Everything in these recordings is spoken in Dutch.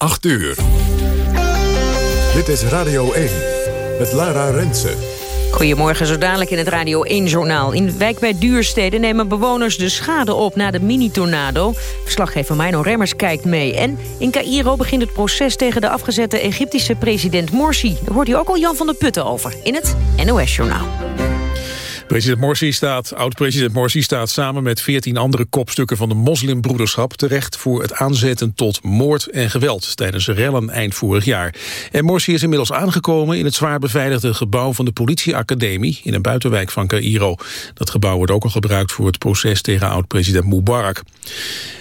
8 uur. Dit is Radio 1 met Lara Rensen. Goedemorgen, zo dadelijk in het Radio 1-journaal. In Wijk bij Duurstede nemen bewoners de schade op na de mini-tornado. Verslaggever Mino Remmers kijkt mee. En in Cairo begint het proces tegen de afgezette Egyptische president Morsi. Daar hoort u ook al Jan van der Putten over in het NOS-journaal. President Morsi staat, oud-president Morsi staat samen met veertien andere kopstukken van de moslimbroederschap terecht voor het aanzetten tot moord en geweld tijdens rellen eind vorig jaar. En Morsi is inmiddels aangekomen in het zwaar beveiligde gebouw van de politieacademie in een buitenwijk van Cairo. Dat gebouw wordt ook al gebruikt voor het proces tegen oud-president Mubarak.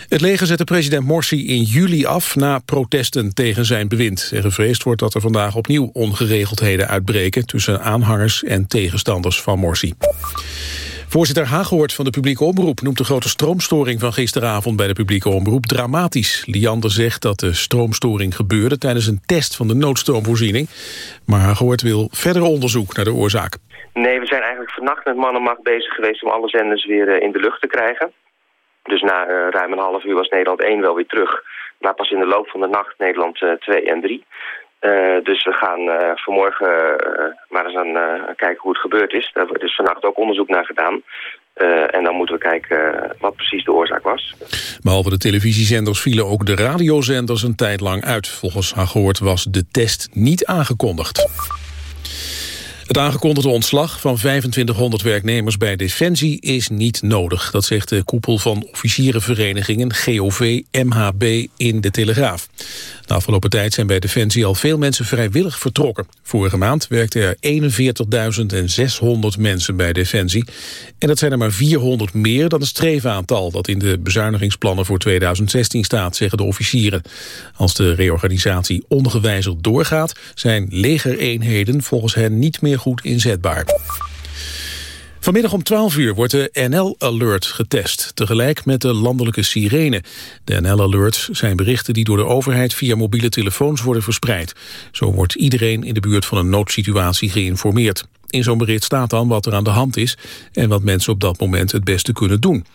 Het leger zette president Morsi in juli af na protesten tegen zijn bewind. En gevreesd wordt dat er vandaag opnieuw ongeregeldheden uitbreken... tussen aanhangers en tegenstanders van Morsi. Voorzitter Hagehoort van de publieke omroep noemt de grote stroomstoring van gisteravond bij de publieke omroep dramatisch. Liander zegt dat de stroomstoring gebeurde tijdens een test van de noodstroomvoorziening. Maar Hagehoort wil verder onderzoek naar de oorzaak. Nee, we zijn eigenlijk vannacht met man en macht bezig geweest om alle zenders weer eh, in de lucht te krijgen. Dus na uh, ruim een half uur was Nederland 1 wel weer terug. Maar pas in de loop van de nacht Nederland 2 en 3. Uh, dus we gaan vanmorgen maar eens aan kijken hoe het gebeurd is. Daar wordt dus vannacht ook onderzoek naar gedaan. en dan moeten we kijken wat precies de oorzaak was. Behalve de televisiezenders vielen ook de radiozenders een tijd lang uit. Volgens gehoord was de test niet aangekondigd. Het aangekondigde ontslag van 2500 werknemers bij Defensie is niet nodig. Dat zegt de koepel van officierenverenigingen GOV MHB in de Telegraaf. De afgelopen tijd zijn bij Defensie al veel mensen vrijwillig vertrokken. Vorige maand werkten er 41.600 mensen bij Defensie. En dat zijn er maar 400 meer dan het streefaantal... dat in de bezuinigingsplannen voor 2016 staat, zeggen de officieren. Als de reorganisatie ongewijzigd doorgaat... zijn legereenheden volgens hen niet meer goed inzetbaar. Vanmiddag om 12 uur wordt de NL-alert getest, tegelijk met de landelijke sirene. De NL-alerts zijn berichten die door de overheid via mobiele telefoons worden verspreid. Zo wordt iedereen in de buurt van een noodsituatie geïnformeerd. In zo'n bericht staat dan wat er aan de hand is en wat mensen op dat moment het beste kunnen doen.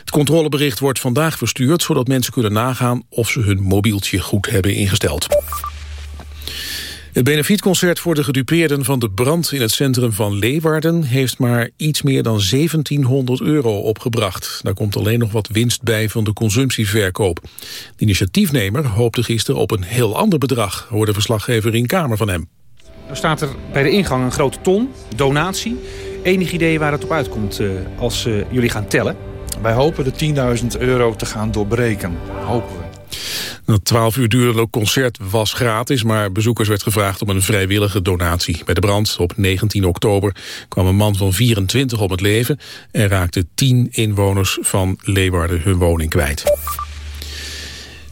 Het controlebericht wordt vandaag verstuurd, zodat mensen kunnen nagaan of ze hun mobieltje goed hebben ingesteld. Het benefietconcert voor de gedupeerden van de brand in het centrum van Leeuwarden heeft maar iets meer dan 1700 euro opgebracht. Daar komt alleen nog wat winst bij van de consumptieverkoop. De initiatiefnemer hoopte gisteren op een heel ander bedrag, hoorde verslaggever in Kamer van hem. Er staat er bij de ingang een grote ton, donatie. Enig idee waar het op uitkomt uh, als uh, jullie gaan tellen? Wij hopen de 10.000 euro te gaan doorbreken, hopen we. Het 12 uur durende concert was gratis, maar bezoekers werd gevraagd om een vrijwillige donatie. Bij de brand op 19 oktober kwam een man van 24 om het leven en raakte 10 inwoners van Leeuwarden hun woning kwijt.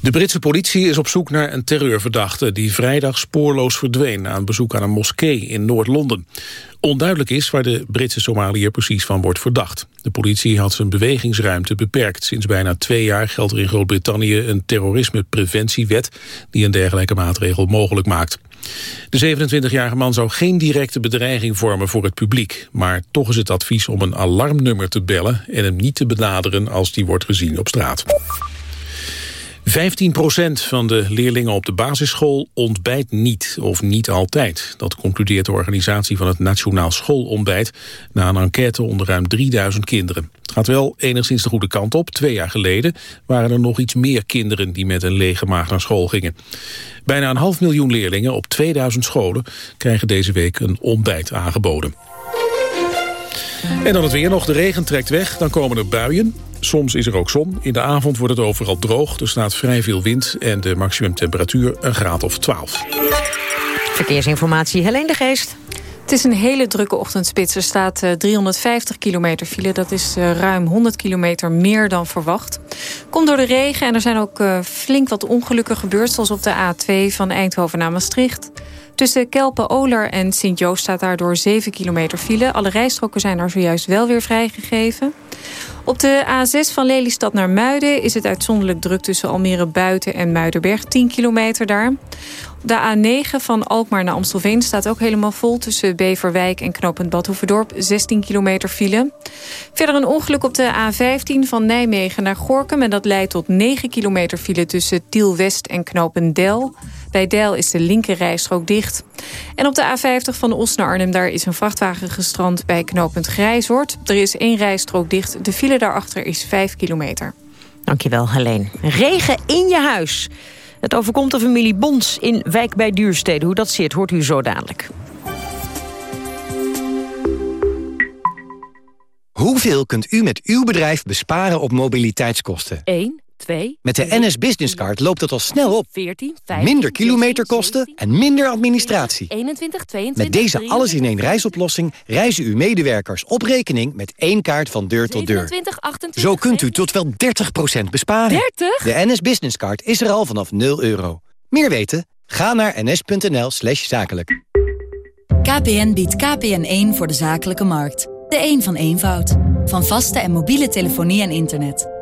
De Britse politie is op zoek naar een terreurverdachte... die vrijdag spoorloos verdween na een bezoek aan een moskee in Noord-Londen. Onduidelijk is waar de Britse Somaliër precies van wordt verdacht. De politie had zijn bewegingsruimte beperkt. Sinds bijna twee jaar geldt er in Groot-Brittannië een terrorismepreventiewet... die een dergelijke maatregel mogelijk maakt. De 27-jarige man zou geen directe bedreiging vormen voor het publiek. Maar toch is het advies om een alarmnummer te bellen... en hem niet te benaderen als die wordt gezien op straat. 15% van de leerlingen op de basisschool ontbijt niet of niet altijd. Dat concludeert de organisatie van het Nationaal Schoolontbijt... na een enquête onder ruim 3000 kinderen. Het gaat wel enigszins de goede kant op. Twee jaar geleden waren er nog iets meer kinderen... die met een lege maag naar school gingen. Bijna een half miljoen leerlingen op 2000 scholen... krijgen deze week een ontbijt aangeboden. En dan het weer nog. De regen trekt weg, dan komen er buien. Soms is er ook zon. In de avond wordt het overal droog. Er staat vrij veel wind en de maximumtemperatuur een graad of 12. Verkeersinformatie, Helene de Geest. Het is een hele drukke ochtendspits. Er staat 350 eh, kilometer file. Dat is uh, ruim 100 kilometer meer dan verwacht. Komt door de regen en er zijn ook uh, flink wat ongelukken gebeurd... zoals op de A2 van Eindhoven naar Maastricht. Tussen Kelpen-Oler en Sint-Joost staat daardoor 7 kilometer file. Alle rijstroken zijn er zojuist wel weer vrijgegeven. Op de A6 van Lelystad naar Muiden is het uitzonderlijk druk... tussen Almere Buiten en Muidenberg, 10 kilometer daar. De A9 van Alkmaar naar Amstelveen staat ook helemaal vol... tussen Beverwijk en knooppunt Badhoevedorp. 16 kilometer file. Verder een ongeluk op de A15 van Nijmegen naar Gorkum... en dat leidt tot 9 kilometer file tussen Tiel-West en knooppunt Del. Bij Del is de linkerrijstrook dicht. En op de A50 van Os naar Arnhem... daar is een vrachtwagen gestrand bij knooppunt Grijzoord. Er is één rijstrook dicht. De file daarachter is 5 kilometer. Dankjewel, Helene. Regen in je huis. Het overkomt de familie Bons in Wijk bij Duurstede. Hoe dat zit, hoort u zo dadelijk. Hoeveel kunt u met uw bedrijf besparen op mobiliteitskosten? 1, 2, Met de NS Business Card loopt het al snel op. 14, 15, Minder kilometerkosten 17, en minder administratie. 21, 22, Met deze alles-in-één reisoplossing reizen uw medewerkers op rekening met één kaart van deur tot deur. 27, 28, Zo kunt u tot wel 30% besparen. 30? De NS Business Card is er al vanaf 0 euro. Meer weten? Ga naar ns.nl slash zakelijk. KPN biedt KPN1 voor de zakelijke markt. De een van eenvoud. Van vaste en mobiele telefonie en internet.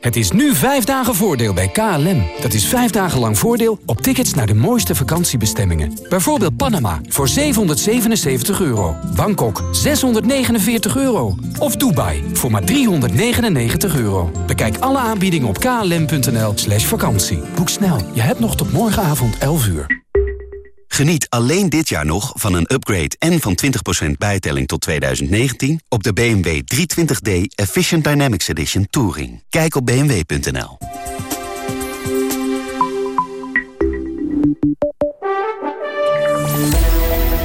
Het is nu vijf dagen voordeel bij KLM. Dat is vijf dagen lang voordeel op tickets naar de mooiste vakantiebestemmingen. Bijvoorbeeld Panama voor 777 euro. Bangkok 649 euro. Of Dubai voor maar 399 euro. Bekijk alle aanbiedingen op klm.nl slash vakantie. Boek snel, je hebt nog tot morgenavond 11 uur. Geniet alleen dit jaar nog van een upgrade en van 20% bijtelling tot 2019 op de BMW 320d Efficient Dynamics Edition Touring. Kijk op bmw.nl.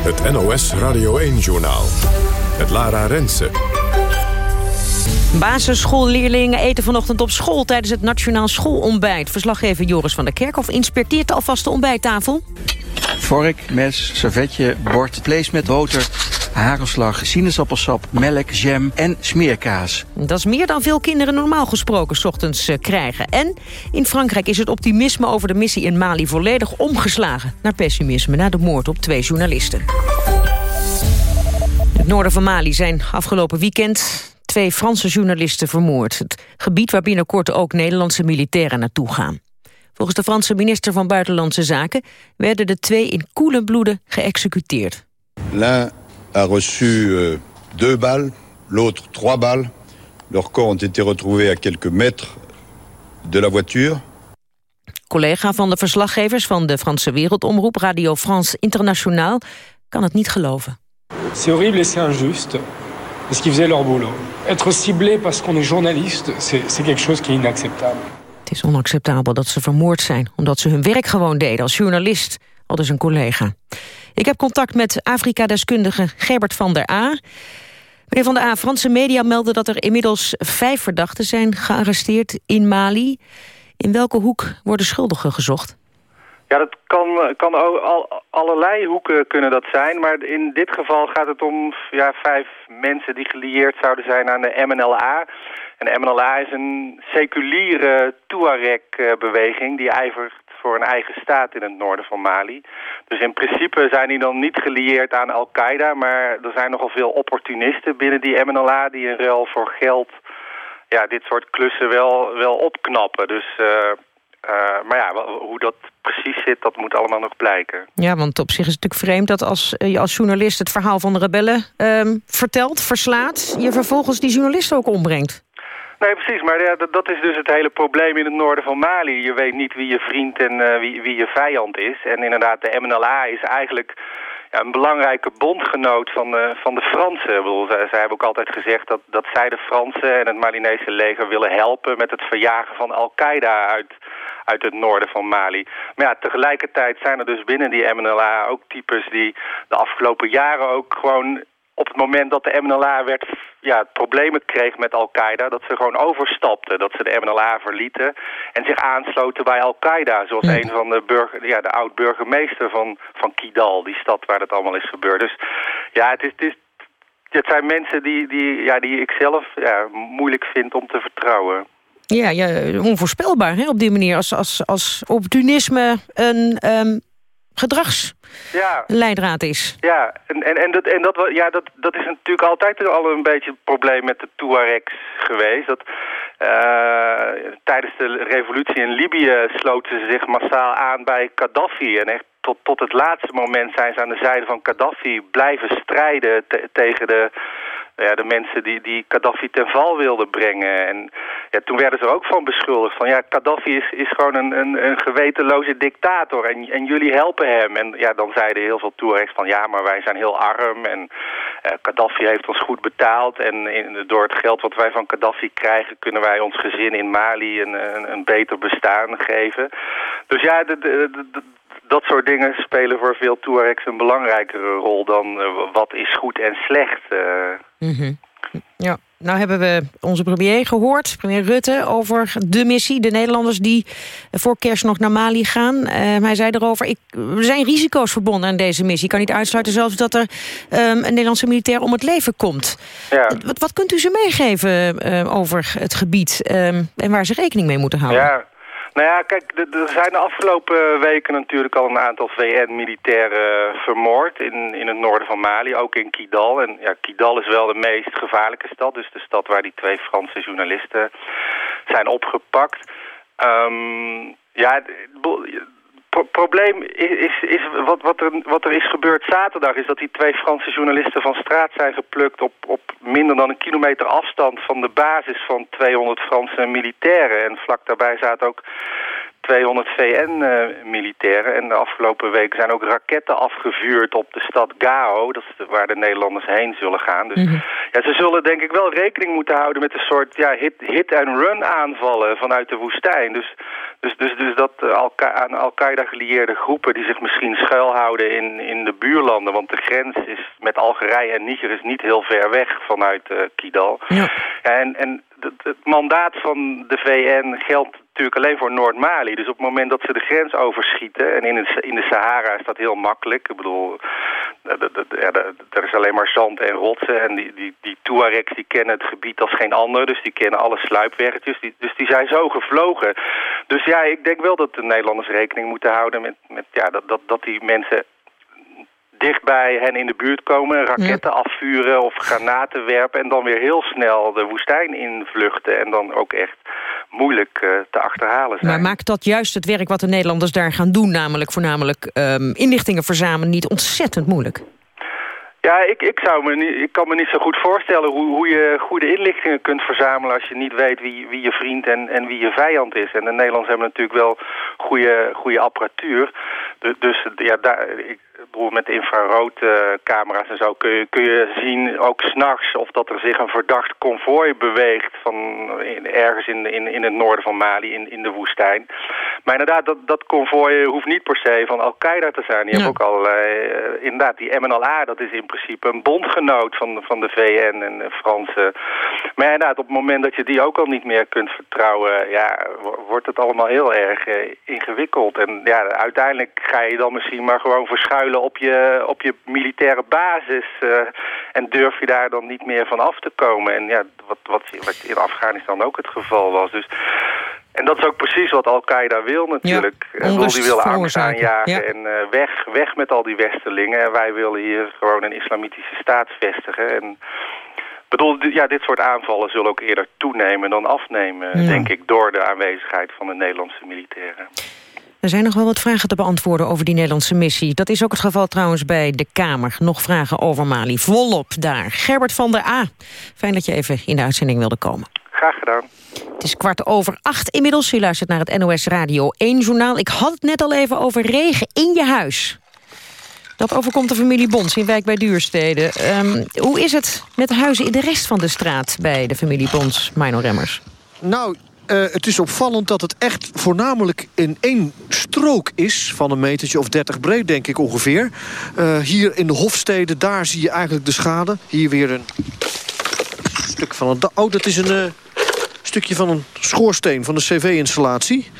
Het NOS Radio 1-journaal. Met Lara Rensen. Basisschoolleerlingen eten vanochtend op school tijdens het Nationaal Schoolontbijt. Verslaggever Joris van der Kerkhof inspecteert alvast de ontbijttafel. Vork, mes, servetje, bord, vlees met boter, hagelslag, sinaasappelsap, melk, jam en smeerkaas. Dat is meer dan veel kinderen normaal gesproken 's ochtends eh, krijgen. En in Frankrijk is het optimisme over de missie in Mali volledig omgeslagen... naar pessimisme na de moord op twee journalisten. In het noorden van Mali zijn afgelopen weekend twee Franse journalisten vermoord. Het gebied waar binnenkort ook Nederlandse militairen naartoe gaan. Volgens de Franse minister van Buitenlandse Zaken... werden de twee in koele bloeden geëxecuteerd. L'un a reçu euh, deux balles, l'autre trois balles. Leurs corps ont été retrouvés à quelques mètres de la voiture. Collega van de verslaggevers van de Franse Wereldomroep... Radio France Internationaal, kan het niet geloven. C'est horrible et c'est injuste. Parce qu'ils faisaient leur boulot. Être ciblé parce qu'on est journaliste, c'est quelque chose qui est inacceptable. Het is onacceptabel dat ze vermoord zijn... omdat ze hun werk gewoon deden als journalist, al dus een collega. Ik heb contact met Afrika-deskundige Gerbert van der A. Meneer van der A, Franse media melden dat er inmiddels vijf verdachten zijn gearresteerd in Mali. In welke hoek worden schuldigen gezocht? Ja, dat kan, kan allerlei hoeken kunnen dat zijn. Maar in dit geval gaat het om ja, vijf mensen die gelieerd zouden zijn aan de MNLA. En MNLA is een seculiere Tuareg-beweging die ijvert voor een eigen staat in het noorden van Mali. Dus in principe zijn die dan niet gelieerd aan Al-Qaeda... maar er zijn nogal veel opportunisten binnen die MNLA... die in ruil voor geld ja, dit soort klussen wel, wel opknappen. Dus... Uh, uh, maar ja, hoe dat precies zit, dat moet allemaal nog blijken. Ja, want op zich is het natuurlijk vreemd dat als je als journalist het verhaal van de rebellen um, vertelt, verslaat, je vervolgens die journalist ook ombrengt. Nee, precies. Maar ja, dat, dat, is dus het hele probleem in het noorden van Mali. Je weet niet wie je vriend en uh, wie, wie je vijand is. En inderdaad, de MNLA is eigenlijk ja, een belangrijke bondgenoot van de, van de Fransen. Ik bedoel, zij, zij hebben ook altijd gezegd dat, dat zij de Fransen en het Malinese leger willen helpen met het verjagen van Al-Qaeda uit, uit het noorden van Mali. Maar ja, tegelijkertijd zijn er dus binnen die MNLA ook types die de afgelopen jaren ook gewoon op het moment dat de MNLA werd, ja, problemen kreeg met Al-Qaeda... dat ze gewoon overstapten, dat ze de MNLA verlieten... en zich aansloten bij Al-Qaeda. Zoals een van de, burger, ja, de oud-burgemeester van, van Kidal, die stad waar het allemaal is gebeurd. Dus ja, het, is, het, is, het zijn mensen die, die, ja, die ik zelf ja, moeilijk vind om te vertrouwen. Ja, ja onvoorspelbaar hè, op die manier. Als, als, als opportunisme een... Um gedragsleidraad ja. is. Ja, en, en, en, dat, en dat, ja, dat, dat is natuurlijk altijd al een beetje het probleem met de Tuaregs geweest. Dat, uh, tijdens de revolutie in Libië sloten ze zich massaal aan bij Gaddafi. En echt tot, tot het laatste moment zijn ze aan de zijde van Gaddafi blijven strijden tegen de ja, de mensen die, die Gaddafi ten val wilden brengen. En ja, toen werden ze er ook van beschuldigd van ja, Gaddafi is, is gewoon een, een, een gewetenloze dictator en, en jullie helpen hem. En ja, dan zeiden heel veel Tuaregs van ja, maar wij zijn heel arm en uh, Gaddafi heeft ons goed betaald. En in, door het geld wat wij van Gaddafi krijgen kunnen wij ons gezin in Mali een, een, beter bestaan geven. Dus ja, de, dat soort dingen spelen voor veel Tuaregs een belangrijkere rol dan uh, wat is goed en slecht. Mm -hmm. Ja, nou hebben we onze premier gehoord, premier Rutte, over de missie. De Nederlanders die voor kerst nog naar Mali gaan. Uh, hij zei erover, ik, er zijn risico's verbonden aan deze missie. Ik kan niet uitsluiten zelfs dat er um, een Nederlandse militair om het leven komt. Ja. Wat, wat kunt u ze meegeven uh, over het gebied um, en waar ze rekening mee moeten houden? Ja. Nou ja, kijk, er zijn de afgelopen weken natuurlijk al een aantal VN-militairen vermoord in, in het noorden van Mali, ook in Kidal. En ja, Kidal is wel de meest gevaarlijke stad, dus de stad waar die twee Franse journalisten zijn opgepakt. Um, ja, pro probleem is, is, wat, wat, er, wat er is gebeurd zaterdag... is dat die twee Franse journalisten van straat zijn geplukt... op, op minder dan een kilometer afstand van de basis van 200 Franse militairen. En vlak daarbij zaten ook 200 VN-militairen. En de afgelopen weken zijn ook raketten afgevuurd op de stad Gao. Dat is waar de Nederlanders heen zullen gaan. Dus Mhm. ja, ze zullen denk ik wel rekening moeten houden met een soort ja, hit-and-run aanvallen vanuit de woestijn. Dus, dus, dus, dus dat Al aan Al-Qaeda gelieerde groepen die zich misschien schuilhouden in, in de buurlanden. Want de grens is met Algerije en Niger is niet heel ver weg vanuit uh, Kidal. Ja. En, en het mandaat van de VN geldt natuurlijk alleen voor Noord-Mali. Dus op het moment dat ze de grens overschieten... en in, het, in de Sahara is dat heel makkelijk. Ik bedoel, er is alleen maar zand en rotsen. En die, die, die Tuaregs die kennen het gebied als geen ander. Dus die kennen alle sluipweggetjes. Die, dus die zijn zo gevlogen. Dus ja, ik denk wel dat de Nederlanders rekening moeten houden... met, met ja, dat, dat, dat die mensen dicht bij hen in de buurt komen, raketten ja. afvuren of granaten werpen... en dan weer heel snel de woestijn invluchten en dan ook echt moeilijk uh, te achterhalen zijn. Maar maakt dat juist het werk wat de Nederlanders daar gaan doen... namelijk voornamelijk um, inlichtingen verzamelen, niet ontzettend moeilijk? Ja, ik, ik, zou me niet, ik kan me niet zo goed voorstellen hoe, hoe je goede inlichtingen kunt verzamelen... als je niet weet wie, wie je vriend en, en wie je vijand is. En de Nederlanders hebben natuurlijk wel goede, goede apparatuur. Dus, dus ja, daar, ik, met infraroodcamera's en zo kun je, kun je zien, ook s'nachts, of dat er zich een verdacht konvooi beweegt van ergens in, in, in het noorden van Mali, in, in de woestijn. Maar inderdaad, dat, dat konvooi hoeft niet per se van Al-Qaeda te zijn. Die ja. hebben ook allerlei, uh, inderdaad, die MNLA, dat is in principe een bondgenoot van, van de VN en de Franse. Maar ja, inderdaad, op het moment dat je die ook al niet meer kunt vertrouwen, ja, wordt het allemaal heel erg uh, ingewikkeld. En ja, uiteindelijk ga je dan misschien maar gewoon verschuilen op je, op je militaire basis. Uh, en durf je daar dan niet meer van af te komen. En ja, wat, wat, wat in Afghanistan ook het geval was. Dus, en dat is ook precies wat Al-Qaeda wil natuurlijk. Ja, wil, die willen angst aanjagen ja. en uh, weg, weg met al die westerlingen. En wij willen hier gewoon een islamitische staat vestigen. En bedoel, ja, dit soort aanvallen zullen ook eerder toenemen dan afnemen, ja. denk ik, door de aanwezigheid van de Nederlandse militairen. Er zijn nog wel wat vragen te beantwoorden over die Nederlandse missie. Dat is ook het geval trouwens bij de Kamer. Nog vragen over Mali. Volop daar. Gerbert van der A. Fijn dat je even in de uitzending wilde komen. Graag gedaan. Het is kwart over acht inmiddels. U luistert naar het NOS Radio 1 journaal. Ik had het net al even over regen in je huis. Dat overkomt de familie Bons in Wijk bij Duurstede. Ehm, hoe is het met de huizen in de rest van de straat bij de familie Bons, Mino Remmers? Nou, uh, het is opvallend dat het echt voornamelijk in één strook is... van een metertje of 30 breed, denk ik ongeveer. Uh, hier in de Hofstede, daar zie je eigenlijk de schade. Hier weer een stuk van een... Oh, dat is een uh, stukje van een schoorsteen van de cv-installatie.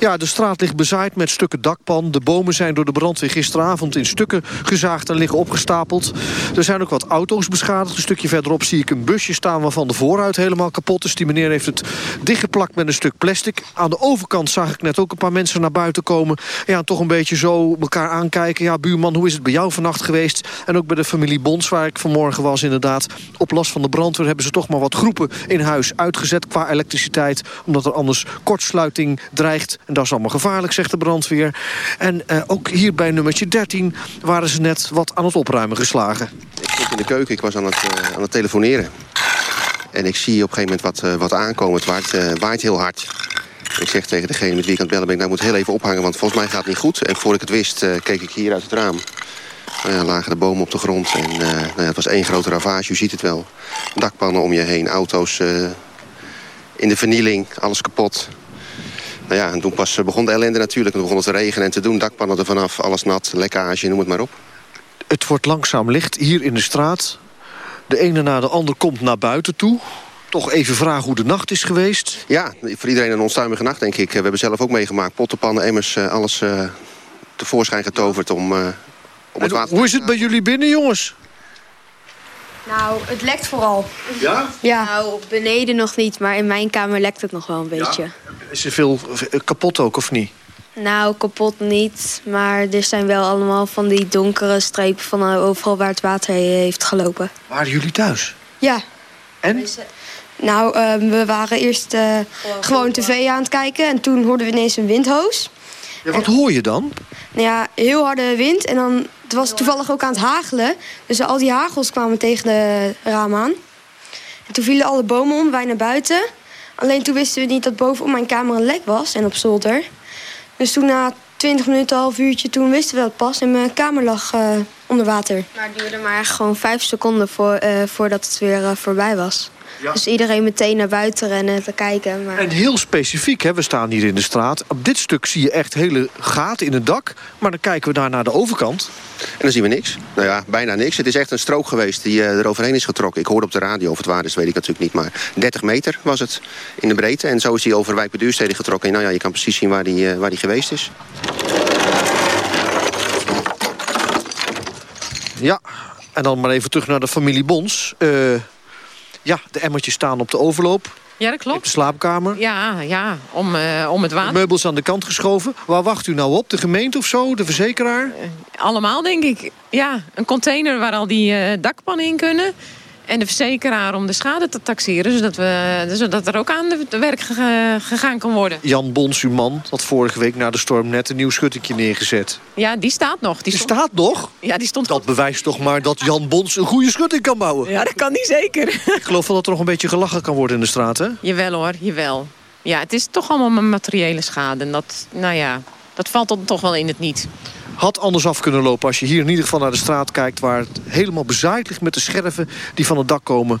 Ja, de straat ligt bezaaid met stukken dakpan. De bomen zijn door de brandweer gisteravond in stukken gezaagd en liggen opgestapeld. Er zijn ook wat auto's beschadigd. Een stukje verderop zie ik een busje staan waarvan de voorruit helemaal kapot is. Die meneer heeft het dichtgeplakt met een stuk plastic. Aan de overkant zag ik net ook een paar mensen naar buiten komen. Ja, toch een beetje zo elkaar aankijken. Ja, buurman, hoe is het bij jou vannacht geweest? En ook bij de familie Bons, waar ik vanmorgen was inderdaad. Op last van de brandweer hebben ze toch maar wat groepen in huis uitgezet qua elektriciteit. Omdat er anders kortsluiting dreigt. En dat is allemaal gevaarlijk, zegt de brandweer. En uh, ook hier bij nummertje 13 waren ze net wat aan het opruimen geslagen. Ik zit in de keuken, ik was aan het, uh, aan het telefoneren. En ik zie op een gegeven moment wat, uh, wat aankomen. Het waait, waait heel hard. Ik zeg tegen degene met wie ik aan het bellen ben... nou, ik moet heel even ophangen, want volgens mij gaat het niet goed. En voor ik het wist, keek ik hier uit het raam. Nou lagen de bomen op de grond. En nou ja, het was één grote ravage, u ziet het wel. Dakpannen om je heen, auto's in de vernieling, alles kapot. Nou ja, en toen pas begon de ellende natuurlijk. En toen begon het te regenen en te doen. Dakpannen er vanaf, alles nat, lekkage, noem het maar op. Het wordt langzaam licht hier in de straat. De ene na de ander komt naar buiten toe. Toch even vragen hoe de nacht is geweest. Ja, voor iedereen een onstuimige nacht, denk ik. We hebben zelf ook meegemaakt. Pottenpannen, emmers, alles uh, tevoorschijn getoverd om, uh, om het water... Hoe is het bij jullie binnen, jongens? Nou, het lekt vooral. Ja? Ja. Nou, beneden nog niet, maar in mijn kamer lekt het nog wel een beetje. Ja? Is er veel kapot ook, of niet? Nou, kapot niet. Maar er zijn wel allemaal van die donkere strepen van overal waar het water heeft gelopen. Waren jullie thuis? Ja. En? Nou, uh, we waren eerst uh, gewoon tv aan het kijken. En toen hoorden we ineens een windhoos. Ja, wat hoor je dan? Nou ja, heel harde wind. En dan het was toevallig ook aan het hagelen. Dus al die hagels kwamen tegen de raam aan. En toen vielen alle bomen om, wij naar buiten. Alleen toen wisten we niet dat bovenop mijn kamer een lek was en op zolder. Dus toen na 20 minuten, een half uurtje, toen wisten we het pas. En mijn kamer lag uh, onder water. Maar het duurde maar echt gewoon vijf seconden voor, uh, voordat het weer uh, voorbij was. Ja. Dus iedereen meteen naar buiten rennen te kijken. Maar... En heel specifiek, hè, we staan hier in de straat. Op dit stuk zie je echt hele gaten in het dak. Maar dan kijken we daar naar de overkant. En dan zien we niks. Nou ja, bijna niks. Het is echt een strook geweest die uh, er overheen is getrokken. Ik hoorde op de radio of het waar is, weet ik natuurlijk niet. Maar 30 meter was het in de breedte. En zo is hij over Wijk Duurstede getrokken. En nou ja, je kan precies zien waar die, uh, waar die geweest is. Ja, en dan maar even terug naar de familie Bons. Uh, ja, de emmertjes staan op de overloop. Ja, dat klopt. In de slaapkamer. Ja, ja om, uh, om het water. De meubels aan de kant geschoven. Waar wacht u nou op? De gemeente of zo? De verzekeraar? Uh, allemaal, denk ik. Ja, een container waar al die uh, dakpannen in kunnen. En de verzekeraar om de schade te taxeren. Zodat, we, zodat er ook aan het werk gegaan kan worden. Jan Bons, uw man, had vorige week na de storm net een nieuw schuttingje neergezet. Ja, die staat nog. Die, die stond... staat nog? Ja, die stond... Dat bewijst toch maar dat Jan Bons een goede schutting kan bouwen. Ja, dat kan die zeker. Ik geloof wel dat er nog een beetje gelachen kan worden in de straat, hè? Jawel hoor, jawel. Ja, het is toch allemaal materiële schade. En dat, nou ja, dat valt dan toch wel in het niet had anders af kunnen lopen als je hier in ieder geval naar de straat kijkt... waar het helemaal bezaaid ligt met de scherven die van het dak komen.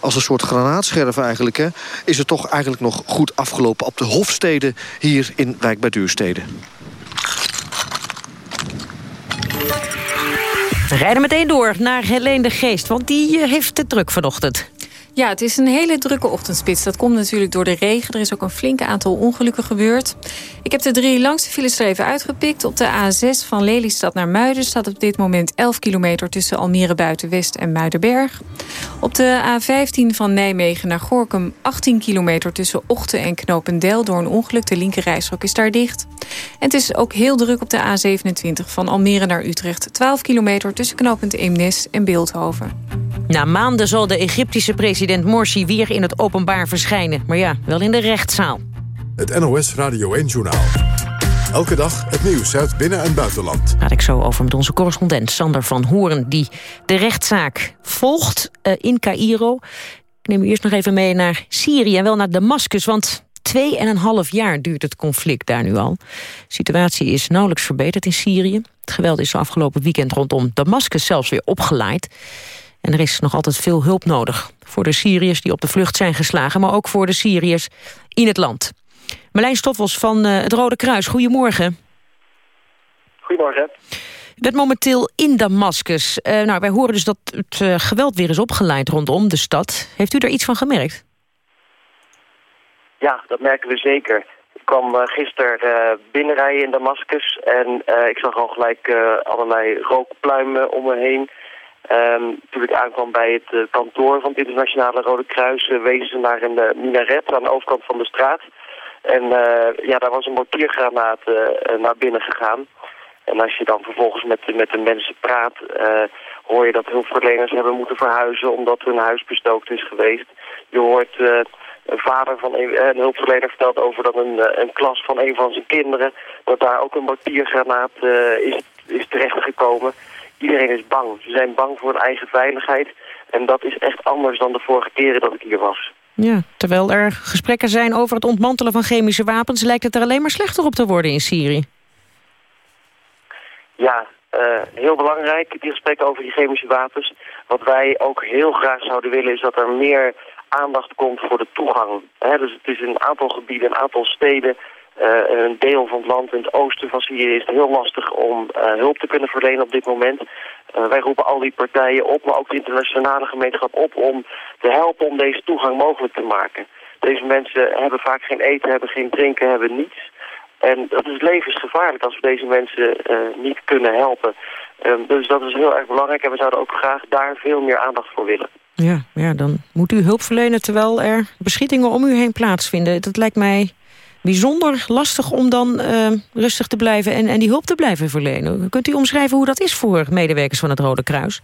Als een soort granaatscherven eigenlijk. Hè, is het toch eigenlijk nog goed afgelopen op de Hofsteden... hier in Wijk bij Duurstede. We rijden meteen door naar Helene de Geest, want die heeft het druk vanochtend. Ja, het is een hele drukke ochtendspits. Dat komt natuurlijk door de regen. Er is ook een flinke aantal ongelukken gebeurd. Ik heb de drie langste files er even uitgepikt. Op de A6 van Lelystad naar Muiden staat op dit moment 11 kilometer... tussen Almere Buitenwest en Muidenberg. Op de A15 van Nijmegen naar Gorkum 18 kilometer... tussen Ochten en Knopendel door een ongeluk. De linkerrijstrook is daar dicht. En het is ook heel druk op de A27 van Almere naar Utrecht. 12 kilometer tussen knooppunt Eemnes en Beeldhoven. Na maanden zal de Egyptische president Morsi weer in het openbaar verschijnen. Maar ja, wel in de rechtszaal. Het NOS Radio 1-journaal. Elke dag het nieuws uit binnen- en buitenland. Laat ik zo over met onze correspondent Sander van Hoorn... die de rechtszaak volgt uh, in Cairo. Ik neem u eerst nog even mee naar Syrië en wel naar Damascus... want twee en een half jaar duurt het conflict daar nu al. De situatie is nauwelijks verbeterd in Syrië. Het geweld is afgelopen weekend rondom Damascus zelfs weer opgeleid. En er is nog altijd veel hulp nodig. Voor de Syriërs die op de vlucht zijn geslagen... maar ook voor de Syriërs in het land. Marlijn Stoffels van eh, het Rode Kruis, goedemorgen. Goedemorgen. U bent momenteel in Damascus. Uh, nou, wij horen dus dat het uh, geweld weer is opgeleid rondom de stad. Heeft u er iets van gemerkt? Ja, dat merken we zeker. Ik kwam uh, gisteren binnenrijden in Damascus... en ik zag al gelijk allerlei rookpluimen om me heen... Um, toen ik aankwam bij het uh, kantoor van het Internationale Rode Kruis... Uh, wezen ze naar een uh, minaret aan de overkant van de straat. En ja, daar was een mortiergranaat naar binnen gegaan. En als je dan vervolgens met, met de mensen praat... hoor je dat hulpverleners hebben moeten verhuizen... omdat hun huis bestookt is geweest. Je hoort een vader van een, een, hulpverlener vertelt over dat een, een klas van een van zijn kinderen... dat daar ook een mortiergranaat is, is terechtgekomen... Iedereen is bang. Ze zijn bang voor hun eigen veiligheid. En dat is echt anders dan de vorige keren dat ik hier was. Ja, terwijl er gesprekken zijn over het ontmantelen van chemische wapens... lijkt het er alleen maar slechter op te worden in Syrië. Ja, uh, heel belangrijk, die gesprekken over die chemische wapens. Wat wij ook heel graag zouden willen is dat er meer aandacht komt voor de toegang. dus het is in een aantal gebieden, een aantal steden uh, een deel van het land in het oosten van Syrië is het heel lastig om uh, hulp te kunnen verlenen op dit moment. Uh, wij roepen al die partijen op, maar ook de internationale gemeenschap op om te helpen om deze toegang mogelijk te maken. Deze mensen hebben vaak geen eten, hebben geen drinken, hebben niets. En dat is levensgevaarlijk als we deze mensen niet kunnen helpen. Um, dus dat is heel erg belangrijk en we zouden ook graag daar veel meer aandacht voor willen. Ja, ja dan moet u hulp verlenen terwijl er beschietingen om u heen plaatsvinden. Dat lijkt mij bijzonder lastig om dan uh, rustig te blijven en, en die hulp te blijven verlenen. Kunt u omschrijven hoe dat is voor medewerkers van het Rode Kruis?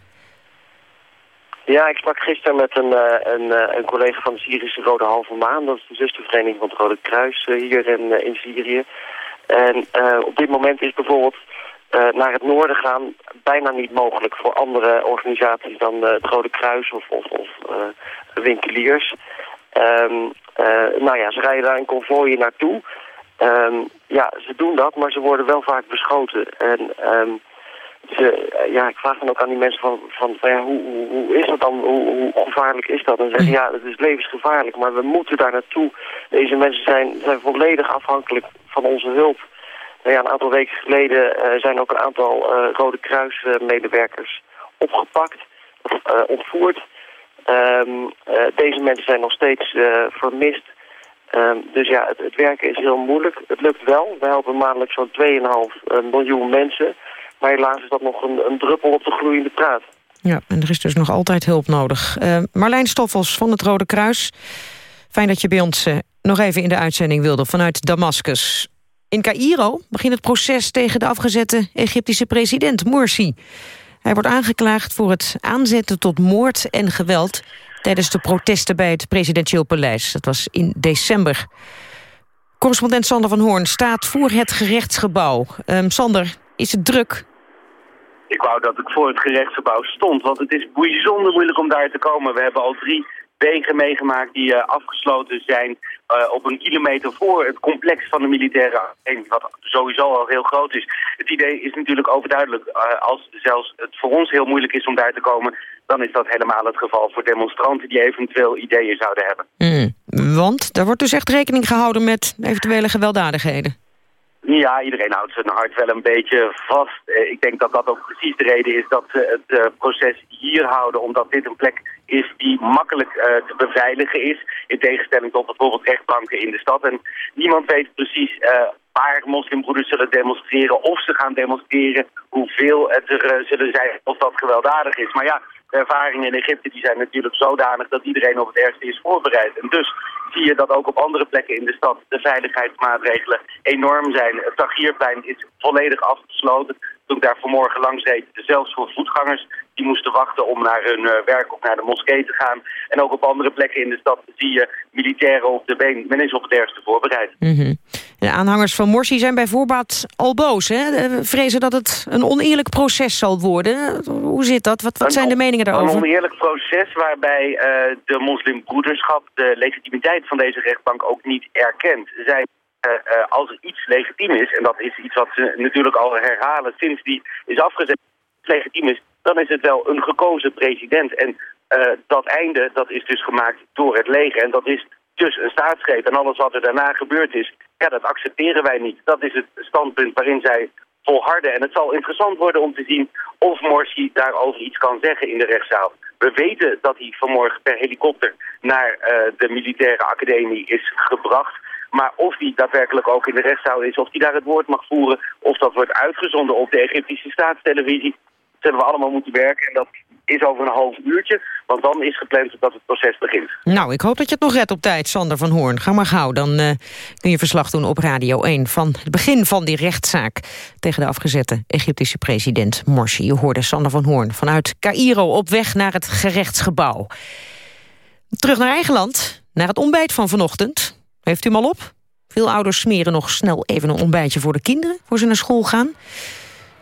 Ja, ik sprak gisteren met een, uh, een, uh, een, collega van de Syrische Rode Halve Maan. Dat is de zustervereniging van het Rode Kruis hier in, in Syrië. En op dit moment is bijvoorbeeld naar het noorden gaan bijna niet mogelijk voor andere organisaties dan het Rode Kruis of, of, of winkeliers. Uh, nou ja, ze rijden daar in konvooien naartoe. Um, ja, ze doen dat, maar ze worden wel vaak beschoten. En um, ze, ja, ik vraag dan ook aan die mensen van, van, van ja, hoe, hoe, is dat dan? Hoe, gevaarlijk is dat? En zeggen ja, het is levensgevaarlijk, maar we moeten daar naartoe. Deze mensen zijn, zijn volledig afhankelijk van onze hulp. Nou ja, een aantal weken geleden uh, zijn ook een aantal uh, Rode Kruis medewerkers opgepakt of ontvoerd. Um, uh, deze mensen zijn nog steeds uh, vermist. Um, dus ja, het, werken is heel moeilijk. Het lukt wel. We helpen maandelijks zo'n 2,5 uh, miljoen mensen. Maar helaas is dat nog een, een, druppel op de gloeiende praat. Ja, en er is dus nog altijd hulp nodig. Uh, Marlijn Stoffels van het Rode Kruis. Fijn dat je bij ons nog even in de uitzending wilde vanuit Damascus. In Cairo begint het proces tegen de afgezette Egyptische president Morsi. Hij wordt aangeklaagd voor het aanzetten tot moord en geweld... tijdens de protesten bij het presidentieel paleis. Dat was in december. Correspondent Sander van Hoorn staat voor het gerechtsgebouw. Um, Sander, is het druk? Ik wou dat ik voor het gerechtsgebouw stond, want het is bijzonder moeilijk om daar te komen. We hebben al drie wegen meegemaakt die uh, afgesloten zijn uh, op een kilometer voor het complex van de militaire arena, wat sowieso al heel groot is. Het idee is natuurlijk overduidelijk, uh, als zelfs het voor ons heel moeilijk is om daar te komen, dan is dat helemaal het geval voor demonstranten die eventueel ideeën zouden hebben. Mm, want daar wordt dus echt rekening gehouden met eventuele gewelddadigheden. Ja, iedereen houdt zijn hart wel een beetje vast. Eh, ik denk dat dat ook precies de reden is dat ze het uh, proces hier houden. Omdat dit een plek is die makkelijk uh, te beveiligen is. In tegenstelling tot bijvoorbeeld rechtbanken in de stad. En niemand weet precies waar moslimbroeders zullen demonstreren. Of ze gaan demonstreren. Hoeveel het er zullen zijn. Of dat gewelddadig is. Maar ja, de ervaringen in Egypte die zijn natuurlijk zodanig dat iedereen op het ergste is voorbereid. En dus zie je dat ook op andere plekken in de stad de veiligheidsmaatregelen enorm zijn. Het Tagierplein is volledig afgesloten. Toen ik daar vanmorgen langs reed, zelfs voor voetgangers, die moesten wachten om naar hun uh, werk of naar de moskee te gaan. En ook op andere plekken in de stad zie je militairen op de been. Men is op het ergste voorbereid. -hmm. De aanhangers van Morsi zijn bij voorbaat al boos. Hè? Vrezen dat het een oneerlijk proces zal worden. Hoe zit dat? Wat, wat zijn de meningen daarover? Een oneerlijk proces waarbij uh, de moslimbroederschap de legitimiteit van deze rechtbank ook niet erkent. Zij eh, eh, als er iets legitiem is, en dat is iets wat ze natuurlijk al herhalen sinds die is afgezet, legitiem is, dan is het wel een gekozen president. En eh, dat einde, dat is dus gemaakt door het leger. En dat is dus een staatsgreep. En alles wat er daarna gebeurd is, ja, dat accepteren wij niet. Dat is het standpunt waarin zij volharden. En het zal interessant worden om te zien of Morsi daarover iets kan zeggen in de rechtszaal. We weten dat hij vanmorgen per helikopter naar de militaire academie is gebracht. Maar of die daadwerkelijk ook in de rechtszaal is, of die daar het woord mag voeren... of dat wordt uitgezonden op de Egyptische staatstelevisie... zullen we allemaal moeten werken. En dat is over een half uurtje, want dan is gepland dat het proces begint. Nou, ik hoop dat je het nog redt op tijd, Sander van Hoorn. Ga maar gauw, dan uh, kun je verslag doen op Radio 1... van het begin van die rechtszaak tegen de afgezette Egyptische president Morsi. Je hoorde Sander van Hoorn vanuit Cairo op weg naar het gerechtsgebouw. Terug naar eigen land, naar het ontbijt van vanochtend. Heeft u hem al op? Veel ouders smeren nog snel even een ontbijtje voor de kinderen... voor ze naar school gaan.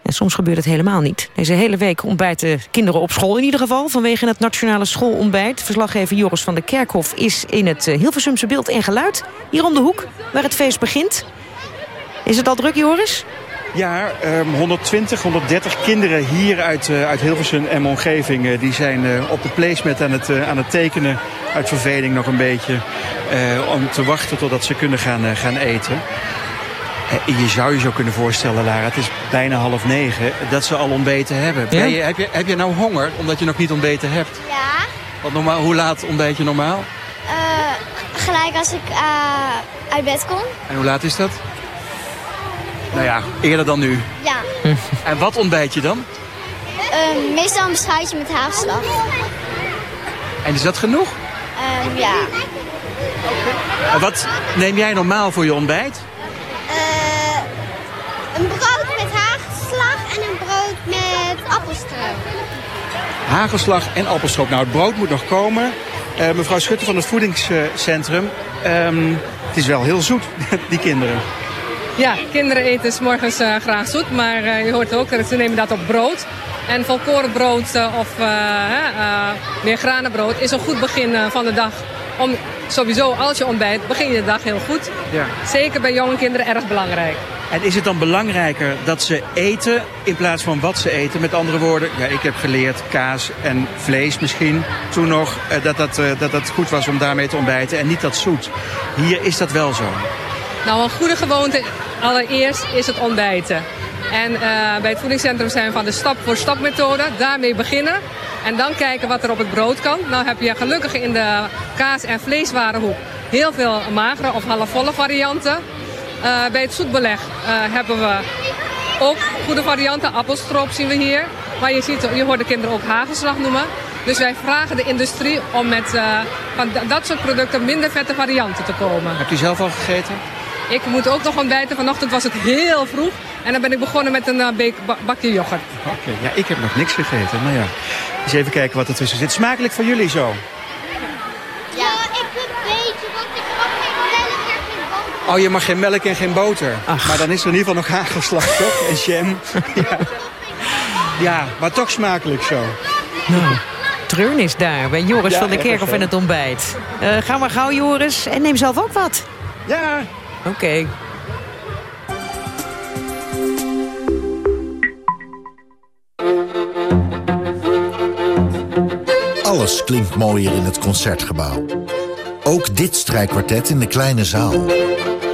En soms gebeurt het helemaal niet. Deze hele week ontbijten kinderen op school in ieder geval... vanwege het nationale schoolontbijt. Verslaggever Joris van der Kerkhof is in het eh, Hilversumse beeld en geluid. Hier om de hoek, waar het feest begint. Is het al druk, Joris? Ja, um, 120, 130 kinderen hier uit, uh, uit Hilversum en omgeving... Uh, die zijn op de placement aan het, aan het tekenen. Uit verveling nog een beetje. om te wachten totdat ze kunnen gaan, gaan eten. Je zou je zo kunnen voorstellen, Lara, het is bijna half negen... dat ze al ontbeten hebben. Ja? Je, heb, je, heb je nou honger, omdat je nog niet ontbeten hebt? Ja. Wat normaal, hoe laat ontbijt je normaal? gelijk als ik uit bed kom. En hoe laat is dat? Nou ja, eerder dan nu. Ja. En wat ontbijt je dan? Uh, meestal een beschuitje met haagslag. En is dat genoeg? Um, ja. En wat neem jij normaal voor je ontbijt? Hagelslag en appelstroop. Nou, het brood moet nog komen. Uh, mevrouw Schutter van het voedingscentrum. Um, het is wel heel zoet, die kinderen. Ja, kinderen eten s morgens uh, graag zoet, maar uh, je hoort ook dat ze nemen dat op brood. En volkorenbrood of meer granenbrood is een goed begin van de dag. Om sowieso, als je ontbijt, begin je de dag heel goed. Ja. Zeker bij jonge kinderen erg belangrijk. En is het dan belangrijker dat ze eten in plaats van wat ze eten? Met andere woorden, ja, ik heb geleerd kaas en vlees misschien toen nog... dat, dat, dat dat goed was om daarmee te ontbijten en niet dat zoet. Hier is dat wel zo. Nou, een goede gewoonte allereerst is het ontbijten. En uh, bij het voedingscentrum zijn we van de stap-voor-stap methode. Daarmee beginnen. En dan kijken wat er op het brood kan. Nou heb je gelukkig in de kaas- en vleeswarenhoek heel veel magere of halfvolle varianten. Uh, bij het zoetbeleg uh, hebben we ook goede varianten. Appelstroop zien we hier. Maar je, ziet, je hoort de kinderen ook hagelslag noemen. Dus wij vragen de industrie om met van dat soort producten minder vette varianten te komen. Hebt u zelf al gegeten? Ik moet ook nog ontbijten. Vanochtend was het heel vroeg. En dan ben ik begonnen met een bakje yoghurt. Oké, okay, ja, ik heb nog niks gegeten. Nou ja, eens even kijken wat er tussen zit. Smakelijk voor jullie zo? Ja, ik een beetje, want ik mag geen melk en geen boter. Oh, je mag geen melk en geen boter. Ach. Maar dan is er in ieder geval nog hagelslag, toch? En jam. ja. ja, maar toch smakelijk zo. Nou. Treun is daar, bij Joris ja, van der Kerkhof en het ontbijt. Uh, ga maar gauw, Joris. En neem zelf ook wat. Ja, Oké. Okay. Alles klinkt mooier in het Concertgebouw. Ook dit strijkkwartet in de kleine zaal.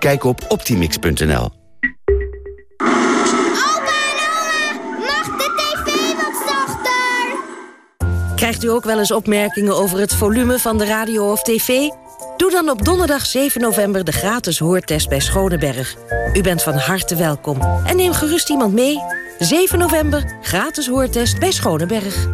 Kijk op optimix.nl. Krijgt u ook wel eens opmerkingen over het volume van de radio of tv? Doe dan op donderdag 7 november de gratis hoortest bij Schoneberg. U bent van harte welkom. En neem gerust iemand mee. 7 november, gratis hoortest bij Schoneberg.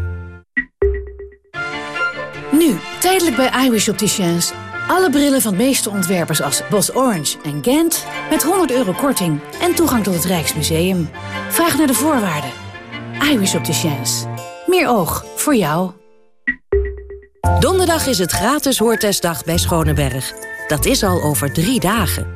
Nu, tijdelijk bij iWish Opticians. Alle brillen van de meeste ontwerpers als Bos Orange en Gent... met 100 euro korting en toegang tot het Rijksmuseum. Vraag naar de voorwaarden. Iris Opticians. Meer oog voor jou. Donderdag is het gratis hoortestdag bij Schoneberg. Dat is al over drie dagen.